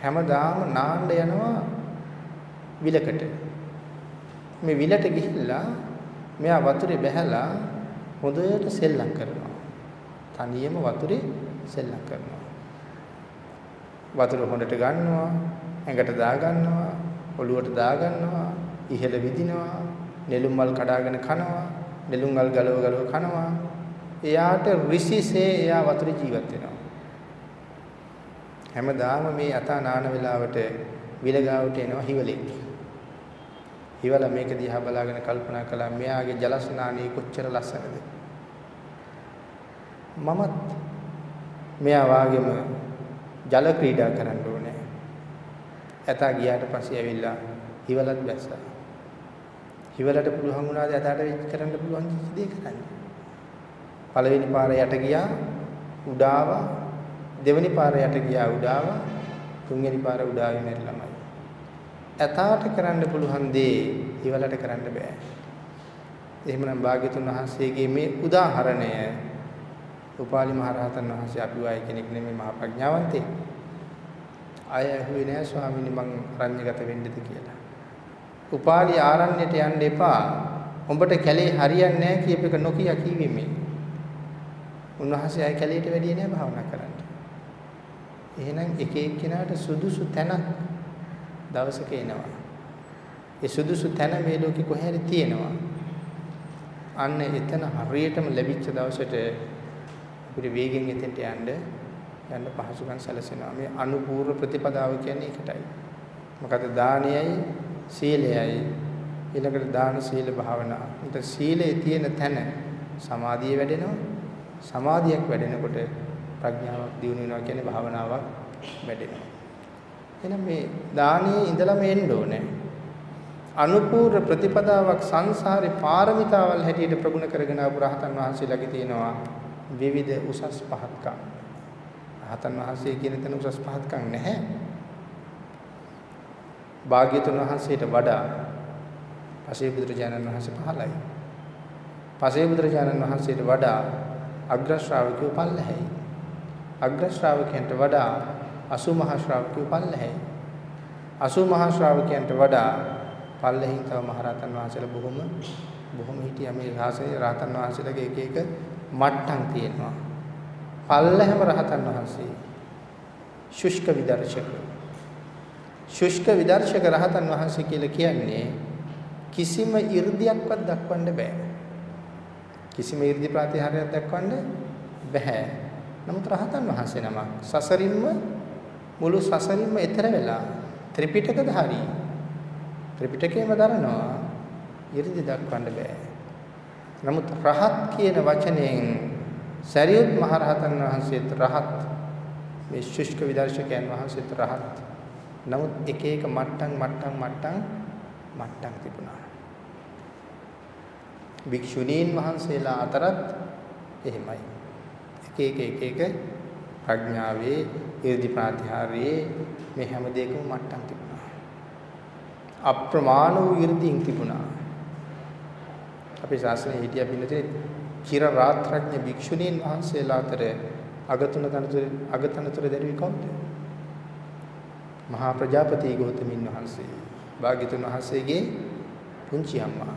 හැමදාම නාන්න යනවා විලකට. මේ විලට ගිහිල්ලා මෙයා වතුරේ බැහැලා හොඳට සෙල්ලම් කරනවා. තනියම වතුරේ සෙල්ලම් කරනවා. වතුර හොඳට ගන්නවා, ඇඟට දා ගන්නවා, ඔළුවට දා ගන්නවා, ඉහළ විදිනවා, නෙළුම් මල් කඩාගෙන කනවා, නෙළුම් මල් ගලව ගලව කනවා. එයාට ඍෂිසේ එයා වතුරේ ජීවත් වෙනවා. හැමදාම මේ අතා නාන වෙලාවට විලගාවට එනවා හිවලෙක්. හිවල මේක දිහා බලාගෙන කල්පනා කළා මෙයාගේ ජල ස්නානය කොච්චර ලස්සනද. මමත් මෙයා වාගේම ජල ක්‍රීඩා කරන්න ඕනේ. ඇතා ගියාට පස්සේ ඇවිල්ලා හිවලත් බැස්සා. හිවලට පුළුවන් වුණාද ඇතාට වෙච්ච කරන්න පුළුවන් දේ කරන්න. පළවෙනි පාර යට ගියා උඩාවා දෙවෙනි පාර යට ගියා උඩාවා තුන්වෙනි පාර උඩාවේ මැරිලාමයි. ඇතාට කරන්න පුළුවන් දේ හිවලට කරන්න බෑ. එහෙමනම් භාග්‍යතුන් වහන්සේගේ මේ උදාහරණය උපාලි මහරහතන් වහන්සේ අපි වයි කෙනෙක් නෙමෙයි මහා ප්‍රඥාවන්තේ. අය ඇහුවේ නෑ ස්වාමීනි මං රඤ්‍යගත වෙන්නද කියලා. උපාලි ආරණ්‍යයට යන්න එපා. උඹට කැලේ හරියන්නේ නෑ කියප එක නොකිය කීවේ මේ. උන්වහන්සේ අය කැලේට වැඩිය නෑ භාවනා කරන්න. එහෙනම් එක එක්කෙනාට සුදුසු තැනක් දවසක එනවා. ඒ සුදුසු තැන මේ ලෝකෙ කොහේ හරි තියෙනවා. අන්න එතන හරියටම ලැබිච්ච දවසට අපිට වේගෙන් එතෙන්ට යන්න යන්න පහසුකම් සැලසෙනවා. මේ අනුපූර්ව ප්‍රතිපදාව කියන්නේ ඒකටයි. මොකද දානයයි සීලයයි ඊළඟට දාන සීල භාවනා. උන්ට සීලේ තියෙන තැන සමාධිය වැඩෙනවා. සමාධියක් වැඩෙනකොට ප්‍රඥාවක් දියුණු වෙනවා කියන්නේ භාවනාවක් වැඩෙනවා. එහෙනම් මේ දානයේ ඉඳලම එන්න ඕනේ. අනුපූර්ව ප්‍රතිපදාවක් සංසාරේ පාරමිතාවල් හැටියට ප්‍රගුණ කරගෙන ආපු රහතන් වහන්සේලාගේ තියෙනවා විවිධ උසස් පහත්කම්. රහතන් වහන්සේ කියන තැන උසස් පහත්කම් නැහැ. භාග්‍යතුන් වහන්සේට වඩා පසේ බුදුරජාණන් වහන්සේ පහළයි. පසේ බුදුරජාණන් වහන්සේට වඩා අග්‍ර ශ්‍රාවකයෝ පල්ලෙහි. අග්‍ර ශ්‍රාවකයන්ට වඩා 80 මහා ශ්‍රාවකයෝ පල්ලෙහි. 80 මහා ශ්‍රාවකයන්ට වඩා පල්ලෙහින් තව මහරහතන් වහන්සේලා බොහොම බොහොම හිටියා මේ රහසේ රහතන් වහන්සේලාගේ එක එක මට්ටම් තියෙනවා. පල්ලහැම රහතන් වහන්සේ ශුෂ්ක විදර්ශක. ශුෂ්ක විදර්ශක රහතන් වහන්සේ කියලා කියන්නේ කිසිම 이르දියක්වත් දක්වන්න බෑ. කිසිම 이르දි ප්‍රතිහාරයක් දක්වන්න බෑ. නමුත් රහතන් වහන්සේ නමක් සසරින්ම මුළු සසරින්ම එතර වෙලා ත්‍රිපිටකධාරී ත්‍රිපිටකයම දරනවා 이르දි දක්වන්න බෑ. නමුත් රහත් කියන වචනයෙන් සරියුත් මහරහතන් වහන්සේත් රහත්. මේ ශුෂ්ක විදර්ශකයන් වහන්සේත් රහත්. නමුත් එක එක මට්ටම් මට්ටම් මට්ටම් මට්ටම් තිබුණා. භික්ෂුණීන් වහන්සේලා අතරත් එහෙමයි. එක එක එක එක ප්‍රඥාවේ ඊර්ධි ප්‍රාතිහාරයේ මේ හැම දෙයකම මට්ටම් තිබුණා. අප්‍රමාණ වූ ඊර්ධින් තිබුණා. අපේ ශාසනයේ හිටිය පින්නතේ චිර රාත්‍රඥ භික්ෂුණීන් වහන්සේලා අතර අගතුන තනතුර අගතනතුර දැරුවේ කවුද? මහා ප්‍රජාපති ගෞතමින් වහන්සේ. භාග්‍යතුන් වහන්සේගේ පුංචි අම්මා.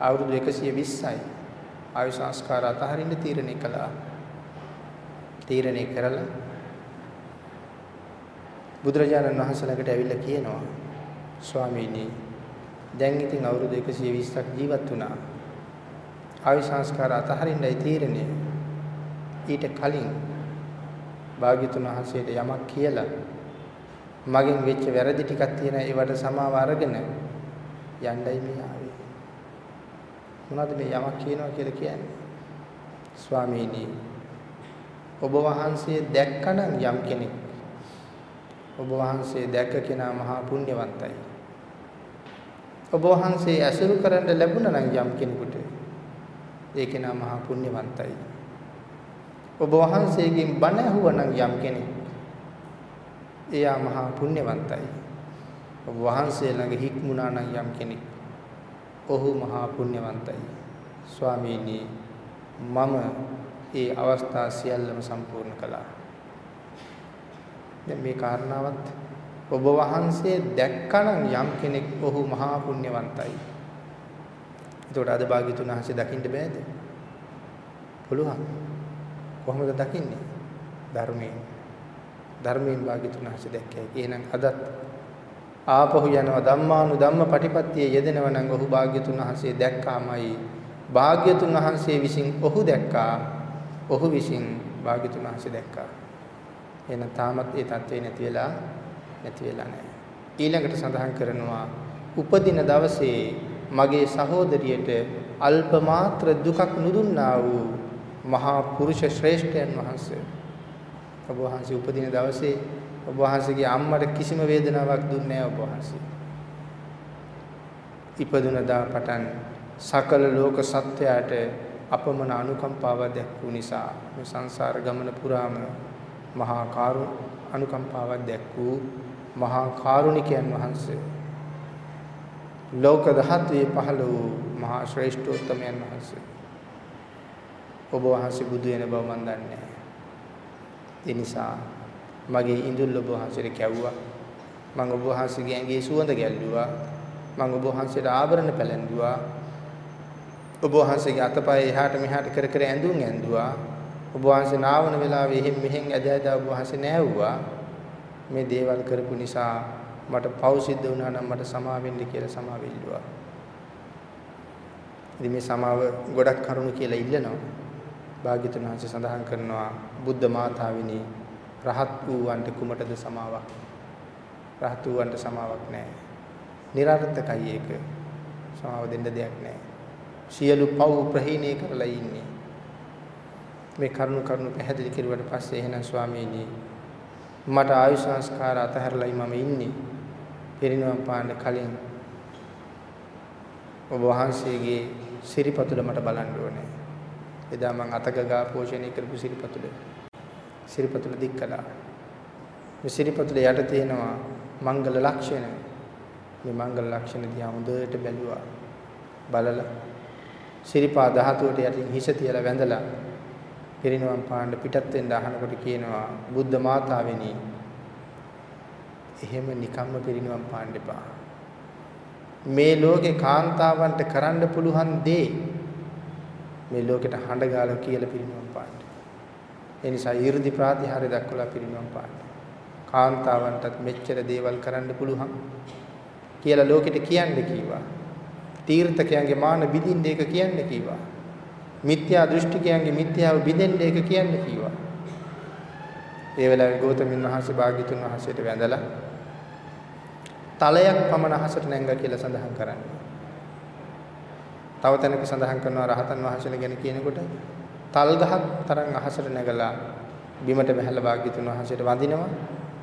අවුරුදු 120යි. ආයු සංස්කාර අතහරින්න තීරණය කළා. තීරණය කරලා බුදුරජාණන් වහන්සේ ළඟට ඇවිල්ලා කියනවා ස්වාමීනි දැන් ඉතින් අවුරුදු 120ක් ජීවත් වුණා. ආයු සංස්කාර අතහරින්නයි තීරණය. ඊට කලින් භාග්‍යතුන් වහන්සේට යමක් කියලා මගෙන් වෙච්ච වැරදි ටිකක් තියෙන ඒවට සමාව අරගෙන යණ්ඩයි මේ ආවේ. මොනවද මේ යමක් කියනවා කියලා කියන්නේ? ස්වාමීනි ඔබ වහන්සේ දැක්කනම් යම් කෙනෙක් ඔබ වහන්සේ දැක්ක කෙනා මහා පුණ්‍යවන්තයි. ඔබ වහන්සේ ඇසුරු කරන්න ලැබුණා නම් යම් කෙනෙකුට ඒ කෙනා මහා පුණ්‍යවන්තයි. ඔබ වහන්සේගෙන් බණ ඇහුවනම් යම් කෙනෙක් එයා මහා පුණ්‍යවන්තයි. ඔබ වහන්සේ ළඟ හික්මුණා නම් යම් කෙනෙක් ඔහු මහා පුණ්‍යවන්තයි. ස්වාමීනි මම ඒ අවස්ථා සියල්ලම සම්පූර්ණ කළා. දැන් මේ කාරණාවත් ඔබ වහන්සේ දැක්කනම් යම් කෙනෙක් ඔහු මහා පුණ්‍යවන්තයි. එතකොට අද භාග්‍යතුන් වහන්සේ දකින්න බෑද? පුළුවන්. කොහොමද දකින්නේ? ධර්මයෙන්. ධර්මයෙන් භාග්‍යතුන් වහන්සේ දැක්කයි. එහෙනම් අදත් ආපහු යනවා ධම්මානු ධම්ම පටිපත්තියේ යෙදෙනවා නම් ඔහු භාග්‍යතුන් වහන්සේ දැක්කාමයි. භාග්‍යතුන් වහන්සේ විසින් ඔහු දැක්කා. ඔහු විසින් භාග්‍යතුන් වහන්සේ දැක්කා. එහෙනම් තාමත් ඒ தත්වේ නැති වෙලා නැති වෙලා නැහැ. ඊළඟට සඳහන් කරනවා උපදින දවසේ මගේ සහෝදරියට අල්ප මාත්‍ර දුකක් නුදුන්නා වූ මහා පුරුෂ ශ්‍රේෂ්ඨයන් වහන්සේ ඔබ වහන්සේ උපදින දවසේ ඔබ වහන්සේගේ අම්මට කිසිම වේදනාවක් දුන්නේ නැහැ ඔබ වහන්සේ. ඉපදුන දා පටන් සකල ලෝක සත්‍යයට අපමණ අනුකම්පාව දැක්වූ නිසා මේ සංසාර ගමන පුරාම මහා කාරු අනුකම්පාවක් දැක්වූ මහා කාරුණිකයන් වහන්සේ ලෝක ධාතුවේ පහළ වූ මහා ශ්‍රේෂ්ඨෝත්තමයන් වහන්සේ ඔබ වහන්සේ බුදු වෙන බව මම දන්නේ නැහැ. ඒ නිසා මගේ ඉඳුල් ඔබ වහන්සේට කැවුවා. මම ඔබ වහන්සේගේ ඇඟේ සුවඳ ගැල්ලුවා. මම ඔබ වහන්සේට ආභරණ පැලැන්දුවා. ඔබ වහන්සේගේ අතපය එහාට මෙහාට කර කර ඇඳුම් ඇඳුවා. ඔබ වහන්සේ නාවන වෙලාවේ එහෙන් මෙහෙන් ඇද ඇද ඔබ වහන්සේ නෑවුවා. මේ දේවල් කරපු නිසා මට පව් සිද්ධ වුණා නම් මට සමා වෙන්න කියලා සමා වෙල්ලුවා. ඉතින් මේ සමාව ගොඩක් කරුණු කියලා ඉල්ලනවා. භාග්‍යතුන් වහන්සේ සඳහන් කරනවා බුද්ධ මාතාවිනි රහත් වූවන්ට කුමටද සමාවක්? රහත් වූවන්ට සමාවක් නැහැ. નિરර්ථකයි ඒක. සමාව දෙන්න දෙයක් නැහැ. සියලු පව් ප්‍රහීණය කරලා ඉන්නේ. මේ කරුණු කරුණු පැහැදිලි කරුවට පස්සේ එහෙනම් ස්වාමීනි මට ආයු සංස්කාර අතහැරලායි මම ඉන්නේ. පිරිනවම් පාන්න කලින් ඔබ වහන්සේගේ සිරිපතුල මට බලන්න ඕනේ. එදා මං අතගගා පෝෂණය කරපු සිරිපතුල. සිරිපතුල දික් කළා. මේ සිරිපතුල යට තියෙනවා මංගල ලක්ෂණ. මේ මංගල ලක්ෂණ දිහා හොඳට බැලුවා. බලලා සිරිපා ධාතුවට යටින් හිස තියලා වැඳලා පිරිනවම් පාන්න පිටත් වෙන්න අහනකොට කියනවා බුද්ධ මාතාවෙනි එහෙම නිකම්ම පිරිනවම් පාන්න එපා. මේ ලෝකේ කාන්තාවන්ට කරන්න පුළුවන් දේ මේ ලෝකෙට හඬ ගාලා කියලා පිරිනවම් පාන්න. ඒ නිසා 이르දි ප්‍රාතිහාර්ය දක්වලා පිරිනවම් පාන්න. කාන්තාවන්ටත් මෙච්චර දේවල් කරන්න පුළුවන් කියලා ලෝකෙට කියන්න කිව්වා. තීර්ථකයන්ගේ මාන බිඳින්න ඒක කියන්න කිව්වා. මිත්‍යා දෘෂ්ටිකයන්ගේ මිත්‍යාව බිඳෙන්න ඒක කියන්න කිව්වා. ඒ වෙලාවේ ගෞතමින් වහන්සේ භාග්‍යතුන් වහන්සේට වැඳලා තලයක් පමණ අහසට නැංගා කියලා සඳහන් කරන්නේ. තව තැනක සඳහන් කරනවා රහතන් වහන්සේලා ගැන කියනකොට තල් ගහක් තරම් අහසට නැගලා බිමට බහැලා භාග්‍යතුන් වහන්සේට වඳිනවා.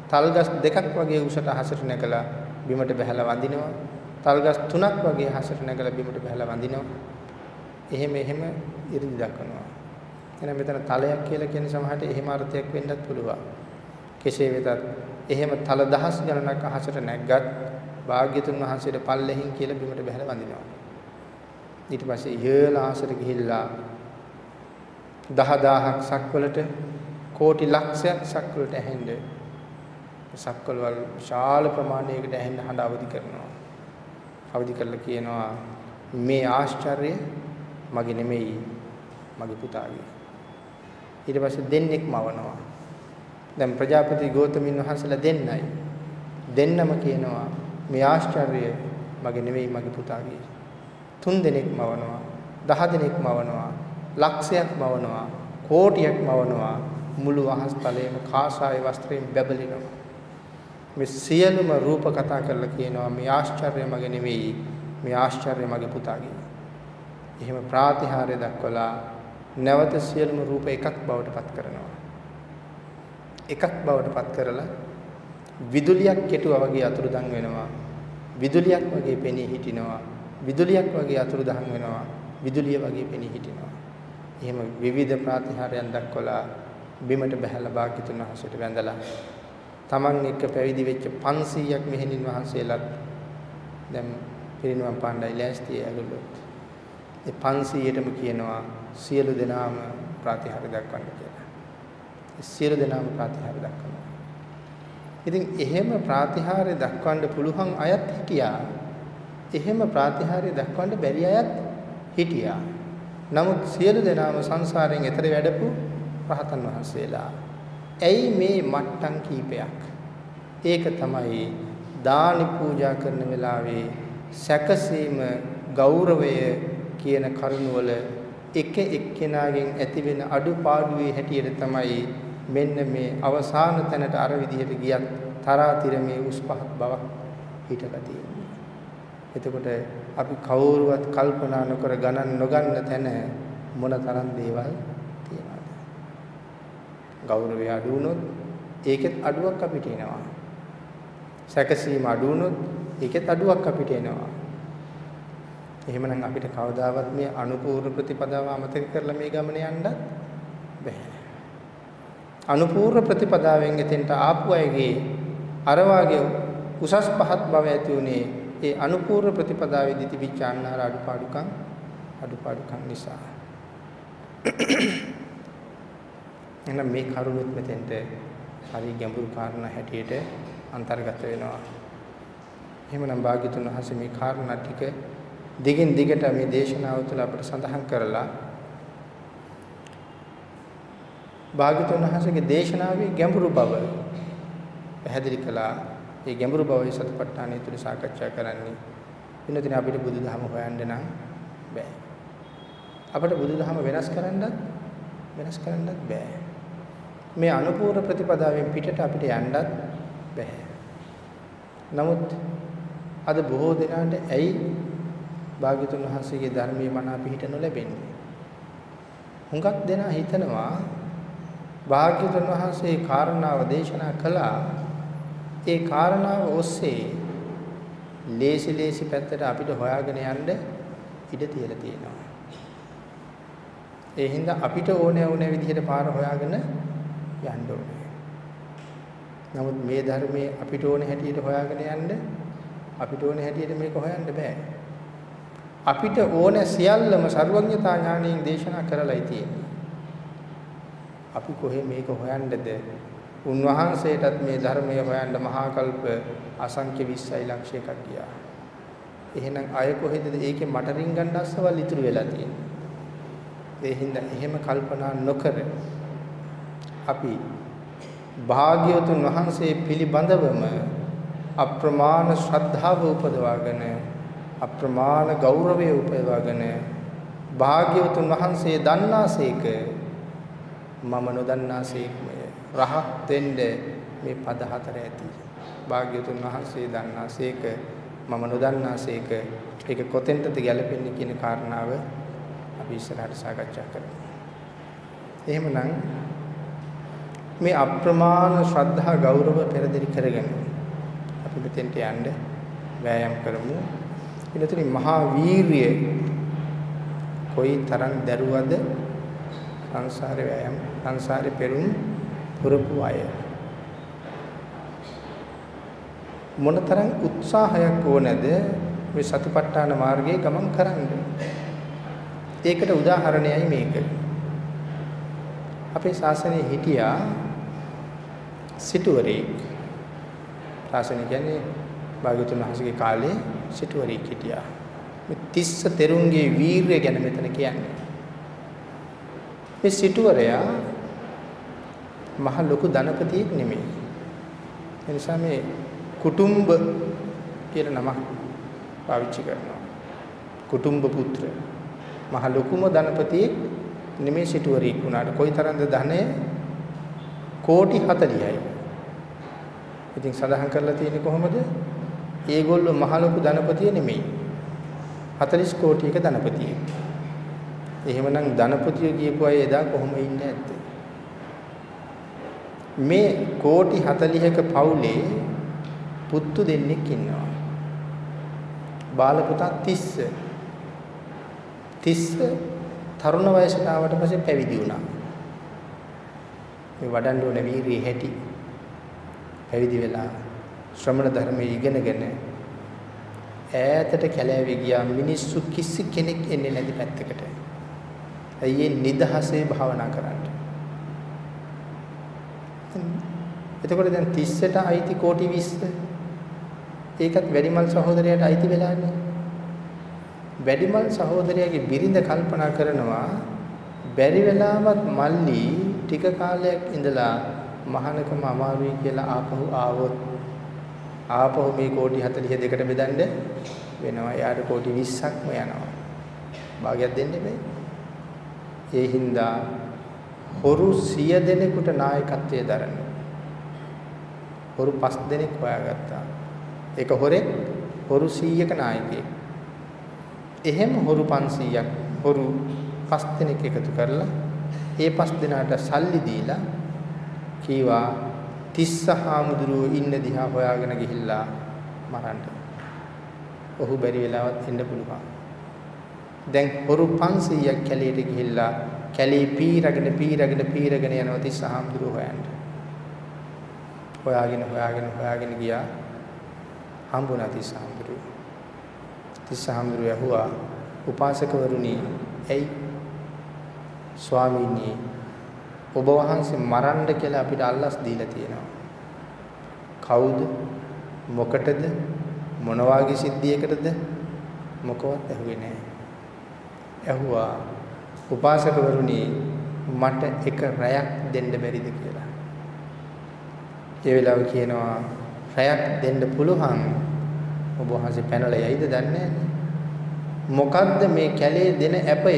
තල් ගස් දෙකක් වගේ උසට අහසට නැගලා බිමට බහැලා වඳිනවා. තල් ගස් තුනක් වගේ අහසට නැගලා බිමට බහැලා වඳිනවා. එහෙම එහෙම ඉරිදි දක්වනවා. එහෙනම් මෙතන තලයක් කියලා කියන සමහරට එහෙම අර්ථයක් වෙන්නත් පුළුවන්. කෙසේ වෙතත් එහෙම තල දහස් ගණනක් අහසට නැග්ගත් භාග්‍යතුන් වහන්සේට පල්ලෙහින් කියලා බිමට බහැලා වඳිනවා. ඊට පස්සේ ඉහළ ආසට ගිහිල්ලා දහදාහක් සක්වලට කෝටි ලක්ෂයක් සක්වලට ඇහෙන්න සක්වල වල විශාල ප්‍රමාණයකට ඇහෙන්න හඬ අවදි කරනවා. අවදි කරලා කියනවා මේ ආශ්චර්යය මගේ නෙමෙයි මගේ පුතාගේ. ඊට පස්සේ දෙන්නෙක් මවනවා. දැන් ප්‍රජාපති ගෝතමින් වහන්සේලා දෙන්නයි. දෙන්නම කියනවා මේ ආශ්චර්යය මගේ නෙමෙයි මගේ පුතාගේ. තුන් දෙනෙක් මවනවා. දහ දෙනෙක් මවනවා. ලක්ෂයක් මවනවා. කෝටියක් මවනවා. මුළු අහස් තලයේම කාසාය වස්ත්‍රයෙන් බැබලෙනවා. මේ සියලුම රූප කතා කරලා කියනවා මේ ආශ්චර්යය මගේ නෙවෙයි මේ ආශ්චර්යය මගේ පුතාගේ. එහෙම ප්‍රාතිහාර්ය දක්වලා නැවත සියලුම රූප එකක් බවට පත් කරනවා. එකක් බවට පත් කරලා විදුලියක් කෙටුවා වගේ අතුරුදන් වෙනවා. විදුලියක් වගේ පෙනී හිටිනවා. විදුලියක් වගේ අතුරුදහන් වෙනවා. විදුලිය වගේ පෙනී හිටිනවා. එහෙම විවිධ ප්‍රාතිහාර්යයන් දක්වලා බිමට බහැලා භාග්‍යතුන් වහන්සේට වැඳලා Taman එක්ක පැවිදි වෙච්ච 500ක් මෙහෙණින් වහන්සේලාත් දැන් පිරිනුවම් පාණ්ඩයි ලෑස්ති ඇගොල්ලෝ. ඒ 500ටම කියනවා සියලු දෙනාම ප්‍රාතිහාර්ය දක්වන්න කියලා. සියලු දෙනාම ප්‍රාතිහාර්ය දක්වනවා. ඉතින් එහෙම ප්‍රාතිහාර්ය දක්වන්න පුළුවන් අයත් හිටියා. එහෙම ප්‍රාතිහාර්ය දක්වන්න බැරි අයත් හිටියා. නමුත් සියලු දෙනාම සංසාරයෙන් එතර වැඩපු රහතන් වහන්සේලා. ඇයි මේ මට්ටම් කීපයක්? ඒක තමයි දානි පූජා කරන වෙලාවේ සැකසීම ගෞරවය කියන කරුණවල එක එක්කෙනාගෙන් ඇතිවෙන අඩුපාඩුවේ හැටියට තමයි මෙන්න මේ අවසාන තැනට අර විදිහට ගියත් තරාතිරමේ උස් පහත් බවක් හිටලා තියෙනවා. එතකොට අපි කවුරුවත් කල්පනා නොකර ගණන් නොගන්න තැන මොන තරම් දේවල් තියනවද? ගෞරවය අඩු වුණොත් ඒකෙත් අඩුවක් අපිට එනවා. සැකසීම අඩු වුණොත් ඒකෙත් අඩුවක් අපිට එනවා. එහෙමනම් අපිට කවදාවත් මේ අනුපූර්ව ප්‍රතිපදාව අමතක කරලා මේ ගමන යන්නත් බෑ. අනුපූර්ව ප්‍රතිපදාවෙන් එතෙන්ට ආපු අයගේ අර වාගේ උසස් පහත් බව ඇති උනේ ඒ අනුපූර්ව ප්‍රතිපදාවේදී තිබිච්ච අන්නාර අඩුපාඩුකම් අඩුපාඩුකම් නිසා. එහෙනම් මේ කරුණුත් මෙතෙන්ට හරි ගැඹුරු කාරණා හැටියට අන්තර්ගත වෙනවා. එහෙමනම් භාග්‍යතුන් වහන්සේ මේ කාරණා ටික දිගින් දිගට මේ දේශනාව තුළ අපට සඳහන් කරලා භාග්‍යතුන් වහන්සේගේ දේශනාවේ ගැඹුරු බව පැහැදිලි කළා. ඒ ගැඹුරු බවයි සතිපට්ඨානය තුළ සාකච්ඡා කරන්නේ. වෙනදින අපිට බුදුදහම හොයන්න නම් බෑ. අපිට බුදුදහම වෙනස් කරන්නත් වෙනස් කරන්නත් බෑ. මේ අනුපූර්ව ප්‍රතිපදාවෙන් පිටට අපිට යන්නත් බෑ. නමුත් අද බොහෝ දෙනාට ඇයි භාග්‍යතුන් වහන්සේගේ ධර්මයේ මනා පිහිට නොලැබෙන්නේ. හුඟක් දෙනා හිතනවා භාග්‍යතුන් වහන්සේ කාරණාව දේශනා කළා. ඒ කාරණාව ඔස්සේ ලේසි ලේසි පැත්තට අපිට හොයාගෙන යන්න ඉඩ තියලා තියෙනවා. ඒ හින්දා අපිට ඕනේ ඕනේ විදිහට පාර හොයාගෙන යන්න ඕනේ. නමුත් මේ ධර්මයේ අපිට ඕනේ හැටියට හොයාගෙන යන්න අපිට ඕනේ හැටියට මේක හොයන්න බෑ. අපිට ඕන සියල්ලම ਸਰවඥතා ඥාණයෙන් දේශනා කරලායි තියෙන්නේ. අපි කොහේ මේක හොයන්නද? උන්වහන්සේටත් මේ ධර්මය හොයන්න මහා කල්ප අසංඛ්‍ය 20යි ලක්ෂයක ගියා. එහෙනම් අය කොහෙද ඒකේ මට රින්ගන්න අස්සවල් ඉතුරු වෙලා තියෙන්නේ. ඒ හින්දා එහෙම කල්පනා නොකර අපි භාග්‍යවතුන් වහන්සේ පිළිබඳවම අප්‍රමාණ ශ්‍රද්ධාව උපදවාගෙන අප්‍රමාණ ගෞරවය උපයවාගෙන භාග්‍යවතුන් වහන්සේ දන්නාසේක මම නොදන්නාසේක්මය රහත් වෙන්න මේ පද හතර ඇති. භාග්‍යවතුන් වහන්සේ දන්නාසේක මම නොදන්නාසේක ඒක කොතෙන්ටද ගැලපෙන්නේ කියන කාරණාව අපි ඉස්සරහට සාකච්ඡා කරමු. එහෙමනම් මේ අප්‍රමාණ ශ්‍රද්ධා ගෞරව පෙරදිරි කරගෙන අපි මෙතෙන්ට යන්න වෑයම් කරමු. ඊටතර මහා වීරිය කොයි තරම් දරුවද? සංසාරේ වෑයම් සංසාරේ පෙරුම් පුරපු අය. මොනතරම් උත්සාහයක් ඕනද මේ සතිපට්ඨාන මාර්ගයේ ගමන් කරන්න. ඒකට උදාහරණයයි මේක. අපේ ශාසනයේ හිටියා සිටුවරෙක්. ශාසනය කියන්නේ භාග්‍යතුන් වහන්සේගේ කාලේ සිටුවරෙක් හිටියා. මේ තිස්ස තෙරුන්ගේ වීරිය ගැන මෙතන කියන්නේ. මේ සිටුවරයා මහ ලොකු ධනපතියෙක් නෙමෙයි. ඒ නිසා මේ කුටුම්බ කියලා නමක් පාවිච්චි කරනවා. කුටුම්බ පුත්‍ර. මහ ලොකුම ධනපතියෙක් නෙමෙයි සිටුවරෙක් වුණාට කොයිතරම්ද ධනය? කෝටි 40යි. ඉතින් සඳහන් කරලා තියෙන්නේ කොහොමද? ඒගොල්ලෝ මහ ලොකු ධනපතිය නෙමෙයි. 40 කෝටියක ධනපතියෙක්. එහෙමනම් ධනපතිය කියපු අය එදා කොහොම ඉන්නේ නැද්ද? මේ කෝටි 40ක පවුලේ පුත්තු දෙන්නෙක් ඉන්නවා. බාල පුතා 30. 30 තරුණ වයසට ආවට පස්සේ පැවිදි වුණා. මේ වඩන්න ඕන වීරිය හැටි. පැවිදි වෙලා ශ්‍රමණ ධර්මයේ ඉගෙනගෙන ඈතට කැලෑවේ ගියා මිනිස්සු කිසි කෙනෙක් එන්නේ නැති පැත්තකට. ඇයි නිදහසේ භාවනා කරන්න. එතකොට දැන් 30ට අයිති කෝටි 20 ඒකත් වැඩිමල් සහෝදරයාට අයිති වෙලානේ. වැඩිමල් සහෝදරයාගේ බිරිඳ කල්පනා කරනවා බැරි වෙලාවත් මල්ලි ටික කාලයක් ඉඳලා මහානකම අමාරුයි කියලා ආපහු ආවොත් ආපහු මේ කෝටි 42කට බෙදන්න වෙනවා. එයාට කෝටි 20ක්ම යනවා. භාගයක් දෙන්න බෑ. ඒ හින්දා හොරු 100 දෙනෙකුට නායකත්වයේ දරන. හොරු 5 දෙනෙක් හොයාගත්තා. ඒක හොරෙක් හොරු 100ක නායකයෙක්. එහෙම හොරු 500ක් හොරු 5 දෙනෙක් එකතු කරලා ඒ 5 දෙනාට සල්ලි දීලා කීවා තිස්ස හාමුදුරුවෝ ඉන්න දිහා හොයාගෙන ගිහිල්ලා මරන්න. ඔහු බැරි වෙලාවත් එන්න පුළුවන්. දැන් හොරු 500ක් කැලේට ගිහිල්ලා කැලේ පීරගෙන පීරගෙන පීරගෙන යනවා තිස්ස හාමුදුරුවෝ හොයන්න. හොයාගෙන හොයාගෙන හොයාගෙන ගියා හම්බුණා තිස්ස හාමුදුරුවෝ. තිස්ස හාමුදුරුවෝ ඇහුවා උපාසකවරුනි ඇයි ස්වාමීනි ඔබ වහන්සේ මරන්න කියලා අපිට අල්ලස් දීලා තියෙනවා. කවුද? මොකටද? මොන වාගේ සිද්ධියකටද? මොකවත් ඇහුවේ නැහැ. ඇහුවා උපාසකවරුනි මට එක රැයක් දෙන්න බැරිද කියලා. ඒ වෙලාව කියනවා රැයක් දෙන්න පුළුවන්. ඔබ වහන්සේ පැනලා යයිද දන්නේ මොකද්ද මේ කැලේ දෙන ඇපය?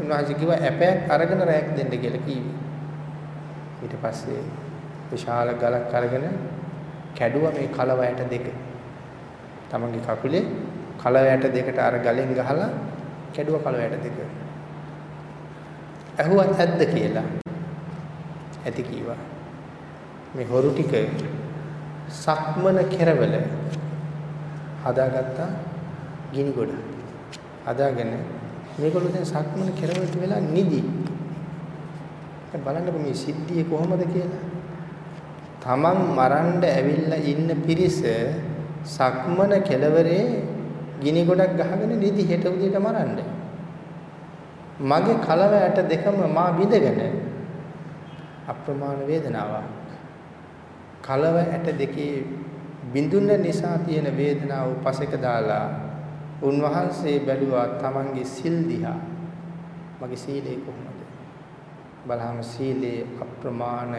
උන්වහන්සේ කිව්වා ඇපයක් අරගෙන රැයක් දෙන්න කියලා කිව්වේ. ඊට පස්සේ විශාල ගලක් අරගෙන කැඩුවා මේ කලවයට දෙක. තමන්ගේ කකුලේ කලවයට දෙකට අර ගලෙන් ගහලා කැඩුවා කලවයට දෙක. ඇහුවත් ඇද්ද කියලා. ඇති කීවා. මේ හොරු ටික සක්මන කෙරවල හදාගත්තා ගිනි ගොඩ. හදාගෙන මේගොල්ලෝ දැන් සක්මන කෙරවලට වෙලා නිදි. දැන් බලන්නකො මේ සිද්ධිය කොහොමද කියලා. තමන් මරන්න ඇවිල්ලා ඉන්න පිරිස සක්මන කෙලවරේ ගිනි ගොඩක් ගහගෙන නිදි හෙට උදේට මරන්න. මගේ කලවැට දෙකම මා බිඳගෙන අප්‍රමාණ වේදනාවක්. කලව ඇට දෙකේ බිඳුන නිසා තියෙන වේදනාව පසෙක දාලා උන්වහන්සේ බැලුවා තමන්ගේ සිල් දිහා. මගේ සීලය කොහොමද? බලහම සීලේ අප්‍රමාණ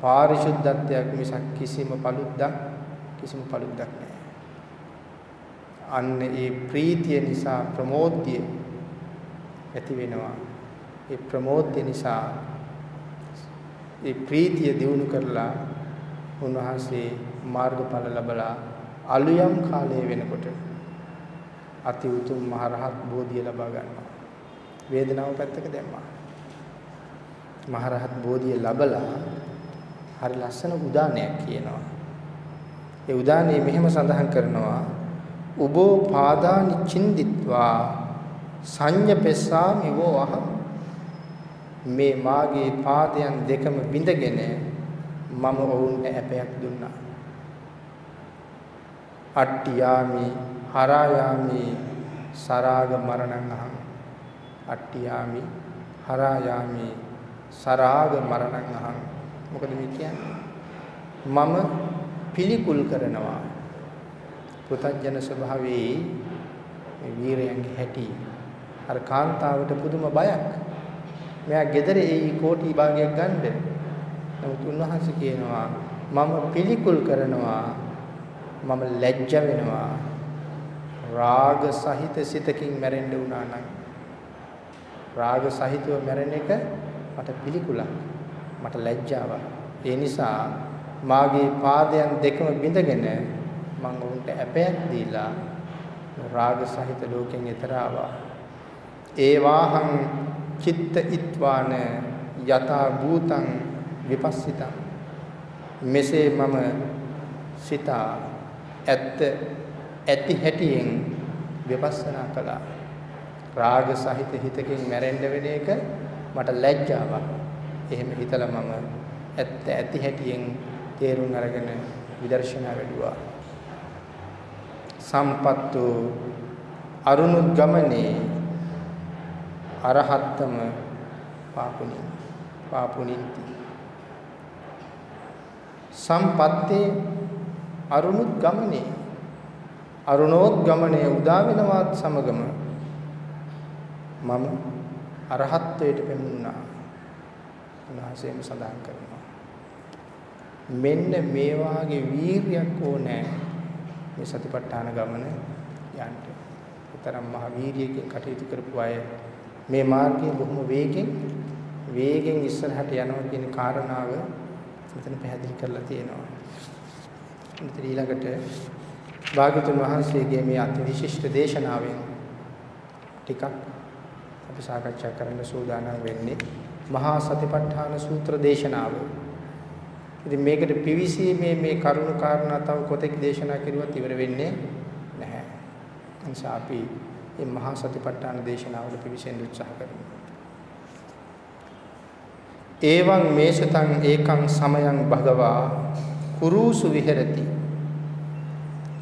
පාරිශුද්ධත්වයක් මිසක් කිසිම paluddක් කිසිම paluddක් නැහැ. අන්න ඒ ප්‍රීතිය නිසා ප්‍රමෝද්‍ය ඇති වෙනවා. ඒ ප්‍රමෝද්‍ය නිසා ඒ ප්‍රීතිය දිනු කරලා උන්වහන්සේ මාර්ගඵල ලැබලා අලුයම් කාලය වෙනකොට අති උතුම් මහරහත් බෝධිය ලබා ගන්නවා. වේදනාව පැත්තක දැම්මා. මහරහත් බෝධිය ලැබලා හරි ලස්සන උදානයක් කියනවා. ඒ උදානේ මෙහෙම සඳහන් කරනවා උබෝ පාදානි චින්දිත්වා සංඤපෙස්සාමි වෝ අහම් මේ මාගේ පාදයන් දෙකම බිඳගෙන මම ඔවුන්ට ඇපයක් දුන්නා. අට්ටියාමි හරායාමි සරාග මරණං අහං. අට්ටියාමි හරායාමි සරාග මරණං අහං. මොකද මේ කියන්නේ? මම පිළිකුල් කරනවා. පුතඥන ස්වභාවයේ මේ වීරයන්ගේ හැටි. අර කාන්තාවට පුදුම බයක්. මෙයා gedare ඒ කෝටි භාගයක් ගන්න. නමුත් උන්වහන්සේ කියනවා මම පිළිකුල් කරනවා. මම ලැජ්ජ වෙනවා. රාග සහිත සිතකින් මැරෙන්න වුණා නම්. රාග සහිතව මැරෙන එක මට පිළිකුලක්. මට ලැජ්ජාවක්. ඒ නිසා මාගේ පාදයන් දෙකම බිඳගෙන මම උන්ට ඇපයක් දීලා රාග සහිත ලෝකෙන් එතර ආවා. ඒ වාහං චිත්ත ඉත්වාන යතා භූතං විපස්සිතං. මෙසේ මම සිතා ඇත්ත ඇති හැටියෙන් විපස්සනා කළා. රාග සහිත හිතකින් මැරෙන්න වෙන එක මට ලැජ්ජාවක්. එහෙම හිතලා මම ඇත්ත ඇති හැටියෙන් තේරුම් අරගෙන විදර්ශනා වැඩුවා. සම්පත්තු අරුණුග්ගමනේ අරහත්තම පාපුනි පාපුනින්ති සම්පත්තේ අරුණුත් ගමනේ අරුණෝත් ගමනේ උදා වෙනවත් සමගම මම අරහත්ත්වයට පෙමුණා උන්වහන්සේම සඳහන් කරනවා. මෙන්න මේ වාගේ වීරියක් ඕනේ. මේ සතිපට්ඨාන ගමන යන්න. උතරම් මහ වීරියකින් කටයුතු කරපු අය මේ මාර්ගයේ බොහොම වේගෙන් වේගෙන් ඉස්සරහට යනවා කියන කාරණාව මෙතන පැහැදිලි කරලා තියෙනවා. මෙතන ඊළඟට භාග්‍යතුන් වහන්සේගේ මේ අති විශිෂ්ට දේශනාවෙන් ටිකක් අපි සාකච්ඡා කරන්න සූදානම් වෙන්නේ මහා සතිපට්ඨාන සූත්‍ර දේශනාව. ඉතින් මේකට පිවිසීමේ මේ කරුණු කාරණා තව කොතෙක් දේශනා කරුවත් ඉවර වෙන්නේ නැහැ. නිසා අපි මේ මහා සතිපට්ඨාන දේශනාවල පිවිසෙන්න උත්සාහ කරමු. ඒවං මේසතං ඒකං සමයං භගවා කුරුසු විහෙරති.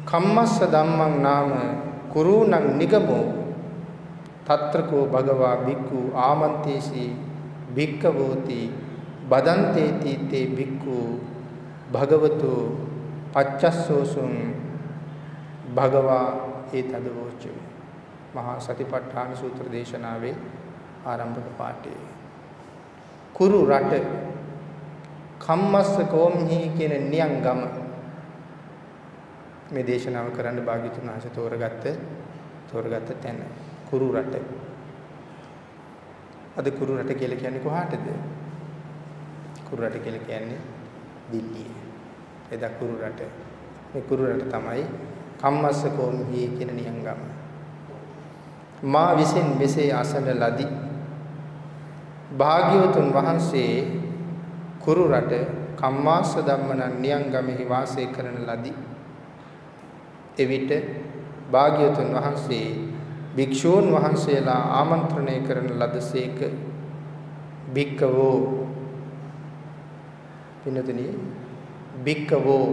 කම්මස්ස ධම්මං නාම කුරුණං නිගමෝ తත්‍රකෝ භගවා බික්ඛු ආමන්තේසි භික්ඛවෝති බදන්තේති තේ බික්ඛු භගවතු පච්චස්සෝසුං භගවා ඒතදවෝචේ මහා සතිපට්ඨාන සූත්‍ර දේශනාවේ ආරම්භක පාඨය. කුරු රට කම්මස්ස කෝම්හි කියන නියංගම මේ දේශනාව කරන්න භාග්‍යතුන් වහන්සේ තෝරගත්ත තෝරගත්ත තැන කුරු රට. අද කුරු රට කියලා කියන්නේ කොහාටද? කුරු රට කියලා කියන්නේ දිල්ලිය. එදා කුරු රට. මේ කුරු රට තමයි කම්මස්ස කෝම්හි කියන නියංගම. මා විසින් මෙසේ අසන ලදී. භාග්‍යවතුන් වහන්සේ කුරු රට කම්මාස ධම්මන නියංගමෙහි වාසය කරන ලදී. එවිට භාග්‍යවතුන් වහන්සේ භික්ෂූන් වහන්සේලා ආමන්ත්‍රණය කරන ලදසේක භික්කවෝ පින්නතුනි භික්කවෝ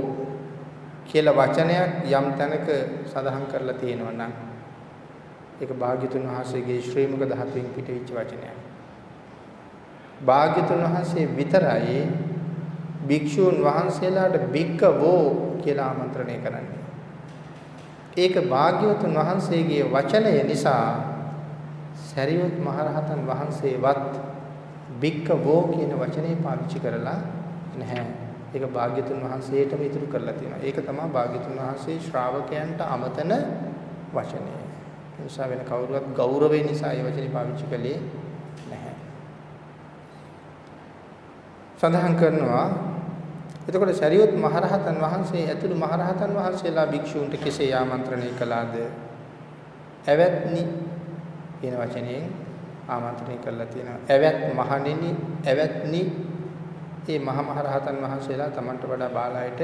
කියලා වචනයක් යම් තැනක සඳහන් කරලා තියෙනවා නම් ඒක භාග්‍යතුන් වහන්සේගේ ශ්‍රේමක ධාතුවෙන් පිටවිච්ච වචනයක්. භාග්‍යතුන් වහන්සේ විතරයි භික්ෂූන් වහන්සේලාට භික්කවෝ කියලා ආමන්ත්‍රණය කරන්නේ. ඒක භාග්‍යවතුන් වහන්සේගේ වචනය නිසා සරියුත් මහරහතන් වහන්සේවත් භික්කවෝ කියන වචනේ පාවිච්චි කරලා නැහැ. ඒක භාග්‍යතුන් වහන්සේටම ඉතුරු කරලා තියෙනවා. ඒක තමයි භාග්‍යතුන් වහන්සේ ශ්‍රාවකයන්ට අමතන වචනය. නිසා වෙන කවුරුවත් ගෞරවය නිසා ඒ වචනේ පාවිච්චි කළේ නැහැ. සඳහන් කරනවා එතකොට සරියොත් මහරහතන් වහන්සේ ඇතුළු මහරහතන් වහන්සේලා භික්ෂූන්ට කෙසේ ආමන්ත්‍රණය කළාද? ඇවැත්නි කියන වචනයෙන් ආමන්ත්‍රණය කරලා තියෙනවා. ඇවැත් මහණෙනි, ඇවැත්නි මේ මහ මහ රහතන් වහන්සේලා Tamanට වඩා බාලයට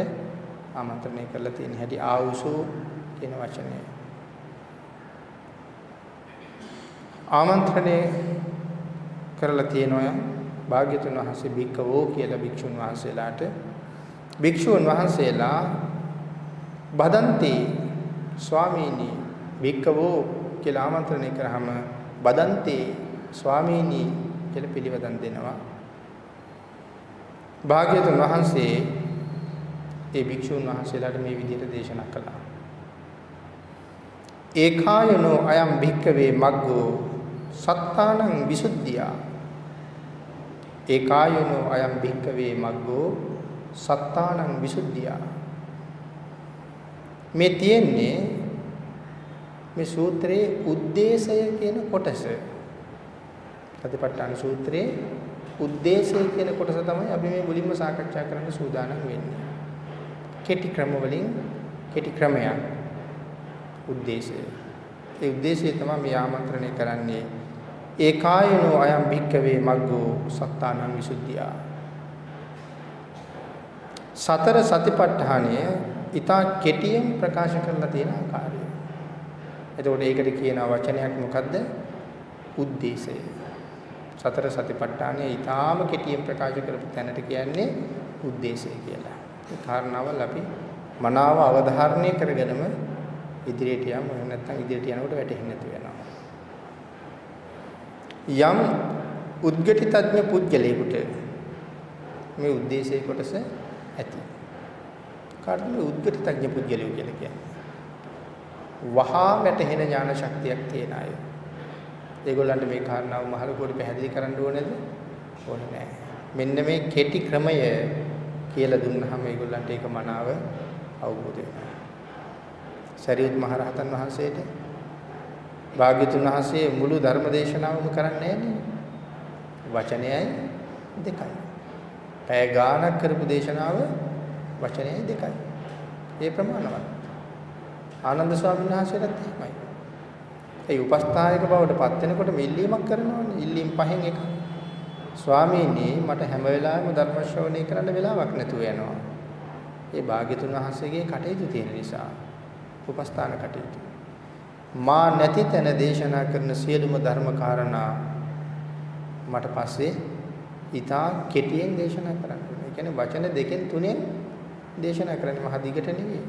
ආමන්ත්‍රණය කරලා තියෙන හැටි ආවුසෝ කියන වචනය. ආමන්ත්‍රණය කරලා තියෙනවා භාග්‍යතුන් වහන්සේ භික්කවෝ කියලා භික්ෂුන් වහන්සේලාට භික්ෂුන් වහන්සේලා බදන්ති ස්වාමීනි භික්කවෝ කියලා ආමන්ත්‍රණය කරාම බදන්ති ස්වාමීනි කියලා පිළිවදන් දෙනවා භාග්‍යතුන් වහන්සේ ඒ භික්ෂුන් වහන්සේලාට මේ විදිහට දේශනා කළා. ඒකායනෝ අයම් භික්කවේ මග්ගෝ සත්තානං විසුද්ධියා. ඒකායනෝ අයම් භික්කවේ මග්ගෝ සත්තානං විසුද්ධියා. මේ තියෙන්නේ මේ සූත්‍රයේ ಉದ್ದೇಶය කියන කොටස. ප්‍රතිපට්ඨාන සූත්‍රයේ ಉದ್ದೇಶය කියන කොටස තමයි අපි මේ මුලින්ම සාකච්ඡා කරන්න සූදානම් වෙන්නේ. කෙටි ක්‍රම වලින් කෙටි ක්‍රමයක් උද්දේශය. ඒ ಉದ್ದೇಶය තමයි මේ ආමන්ත්‍රණය කරන්නේ ඒකායනෝ අයම් භික්කවේ මග්ගෝ සත්තානං විසුද්ධියා. සතර සතිපට්ඨානය ඊතා කෙටියෙන් ප්‍රකාශ කරලා තියෙන ආකාරය. එතකොට ඒකට කියන වචනයක් මොකද්ද? ಉದ್ದೇಶය. සතර සතිපට්ඨානය ඊටාම කෙටියෙන් ප්‍රකාශ කරපු තැනට කියන්නේ උද්දේශය කියලා. ඒ කාරණාවල් අපි මනාව අවධාරණය කරගෙනම ඉදිරියට යමු. එහෙම නැත්නම් ඉදිරියට යනකොට වැටෙන්නේ නැති වෙනවා. යම් උද්ගටිතඥ පුද්ගලයෙකුට මේ ಉದ್ದೇಶයේ කොටස ඇති. කාටද මේ උද්ගටිතඥ පුද්ගලයෝ කියලා කියන්නේ? වහා වැටහෙන ඥාන ශක්තියක් තියන අය. ඒගොල්ලන්ට මේ කාරණාව මහලුකොට පැහැදිලි කරන්න ඕනේද? ඕනේ නැහැ. මෙන්න මේ කෙටි ක්‍රමය කියලා දුන්නාම ඒගොල්ලන්ට ඒක මනාව අවබෝධ වෙනවා. සරියුත් මහ රහතන් වහන්සේට භාග්‍යතුන් වහන්සේ මුළු ධර්ම දේශනාවම කරන්නේ වචනයයි දෙකයි. පැය ගාණක් කරපු දේශනාව වචනයයි දෙකයි. ඒ ප්‍රමාණවත්. ආනන්ද ස්වාමීන් වහන්සේටත් එහෙමයි. ඒ උපස්ථායක බවට පත් වෙනකොට මිල්ලීමක් කරනවානේ. ඉල්ලීම් පහෙන් එක. ස්වාමීනි මට හැම වෙලාවෙම ධර්ම ශ්‍රවණය කරන්න වෙලාවක් නැතුව යනවා. ඒ භාග්‍යතුන් වහන්සේගේ කටයුතු තියෙන නිසා උපස්ථාන කටයුතු. මා නැති තැන දේශනා කරන සියලුම ධර්ම කාරණා මට පස්සේ ඊටා කෙටියෙන් දේශනා කරන්න ඕනේ. ඒ කියන්නේ වචන දෙකෙන් තුනෙන් දේශනා කරන්නේ මහ දිගට නෙවෙයි.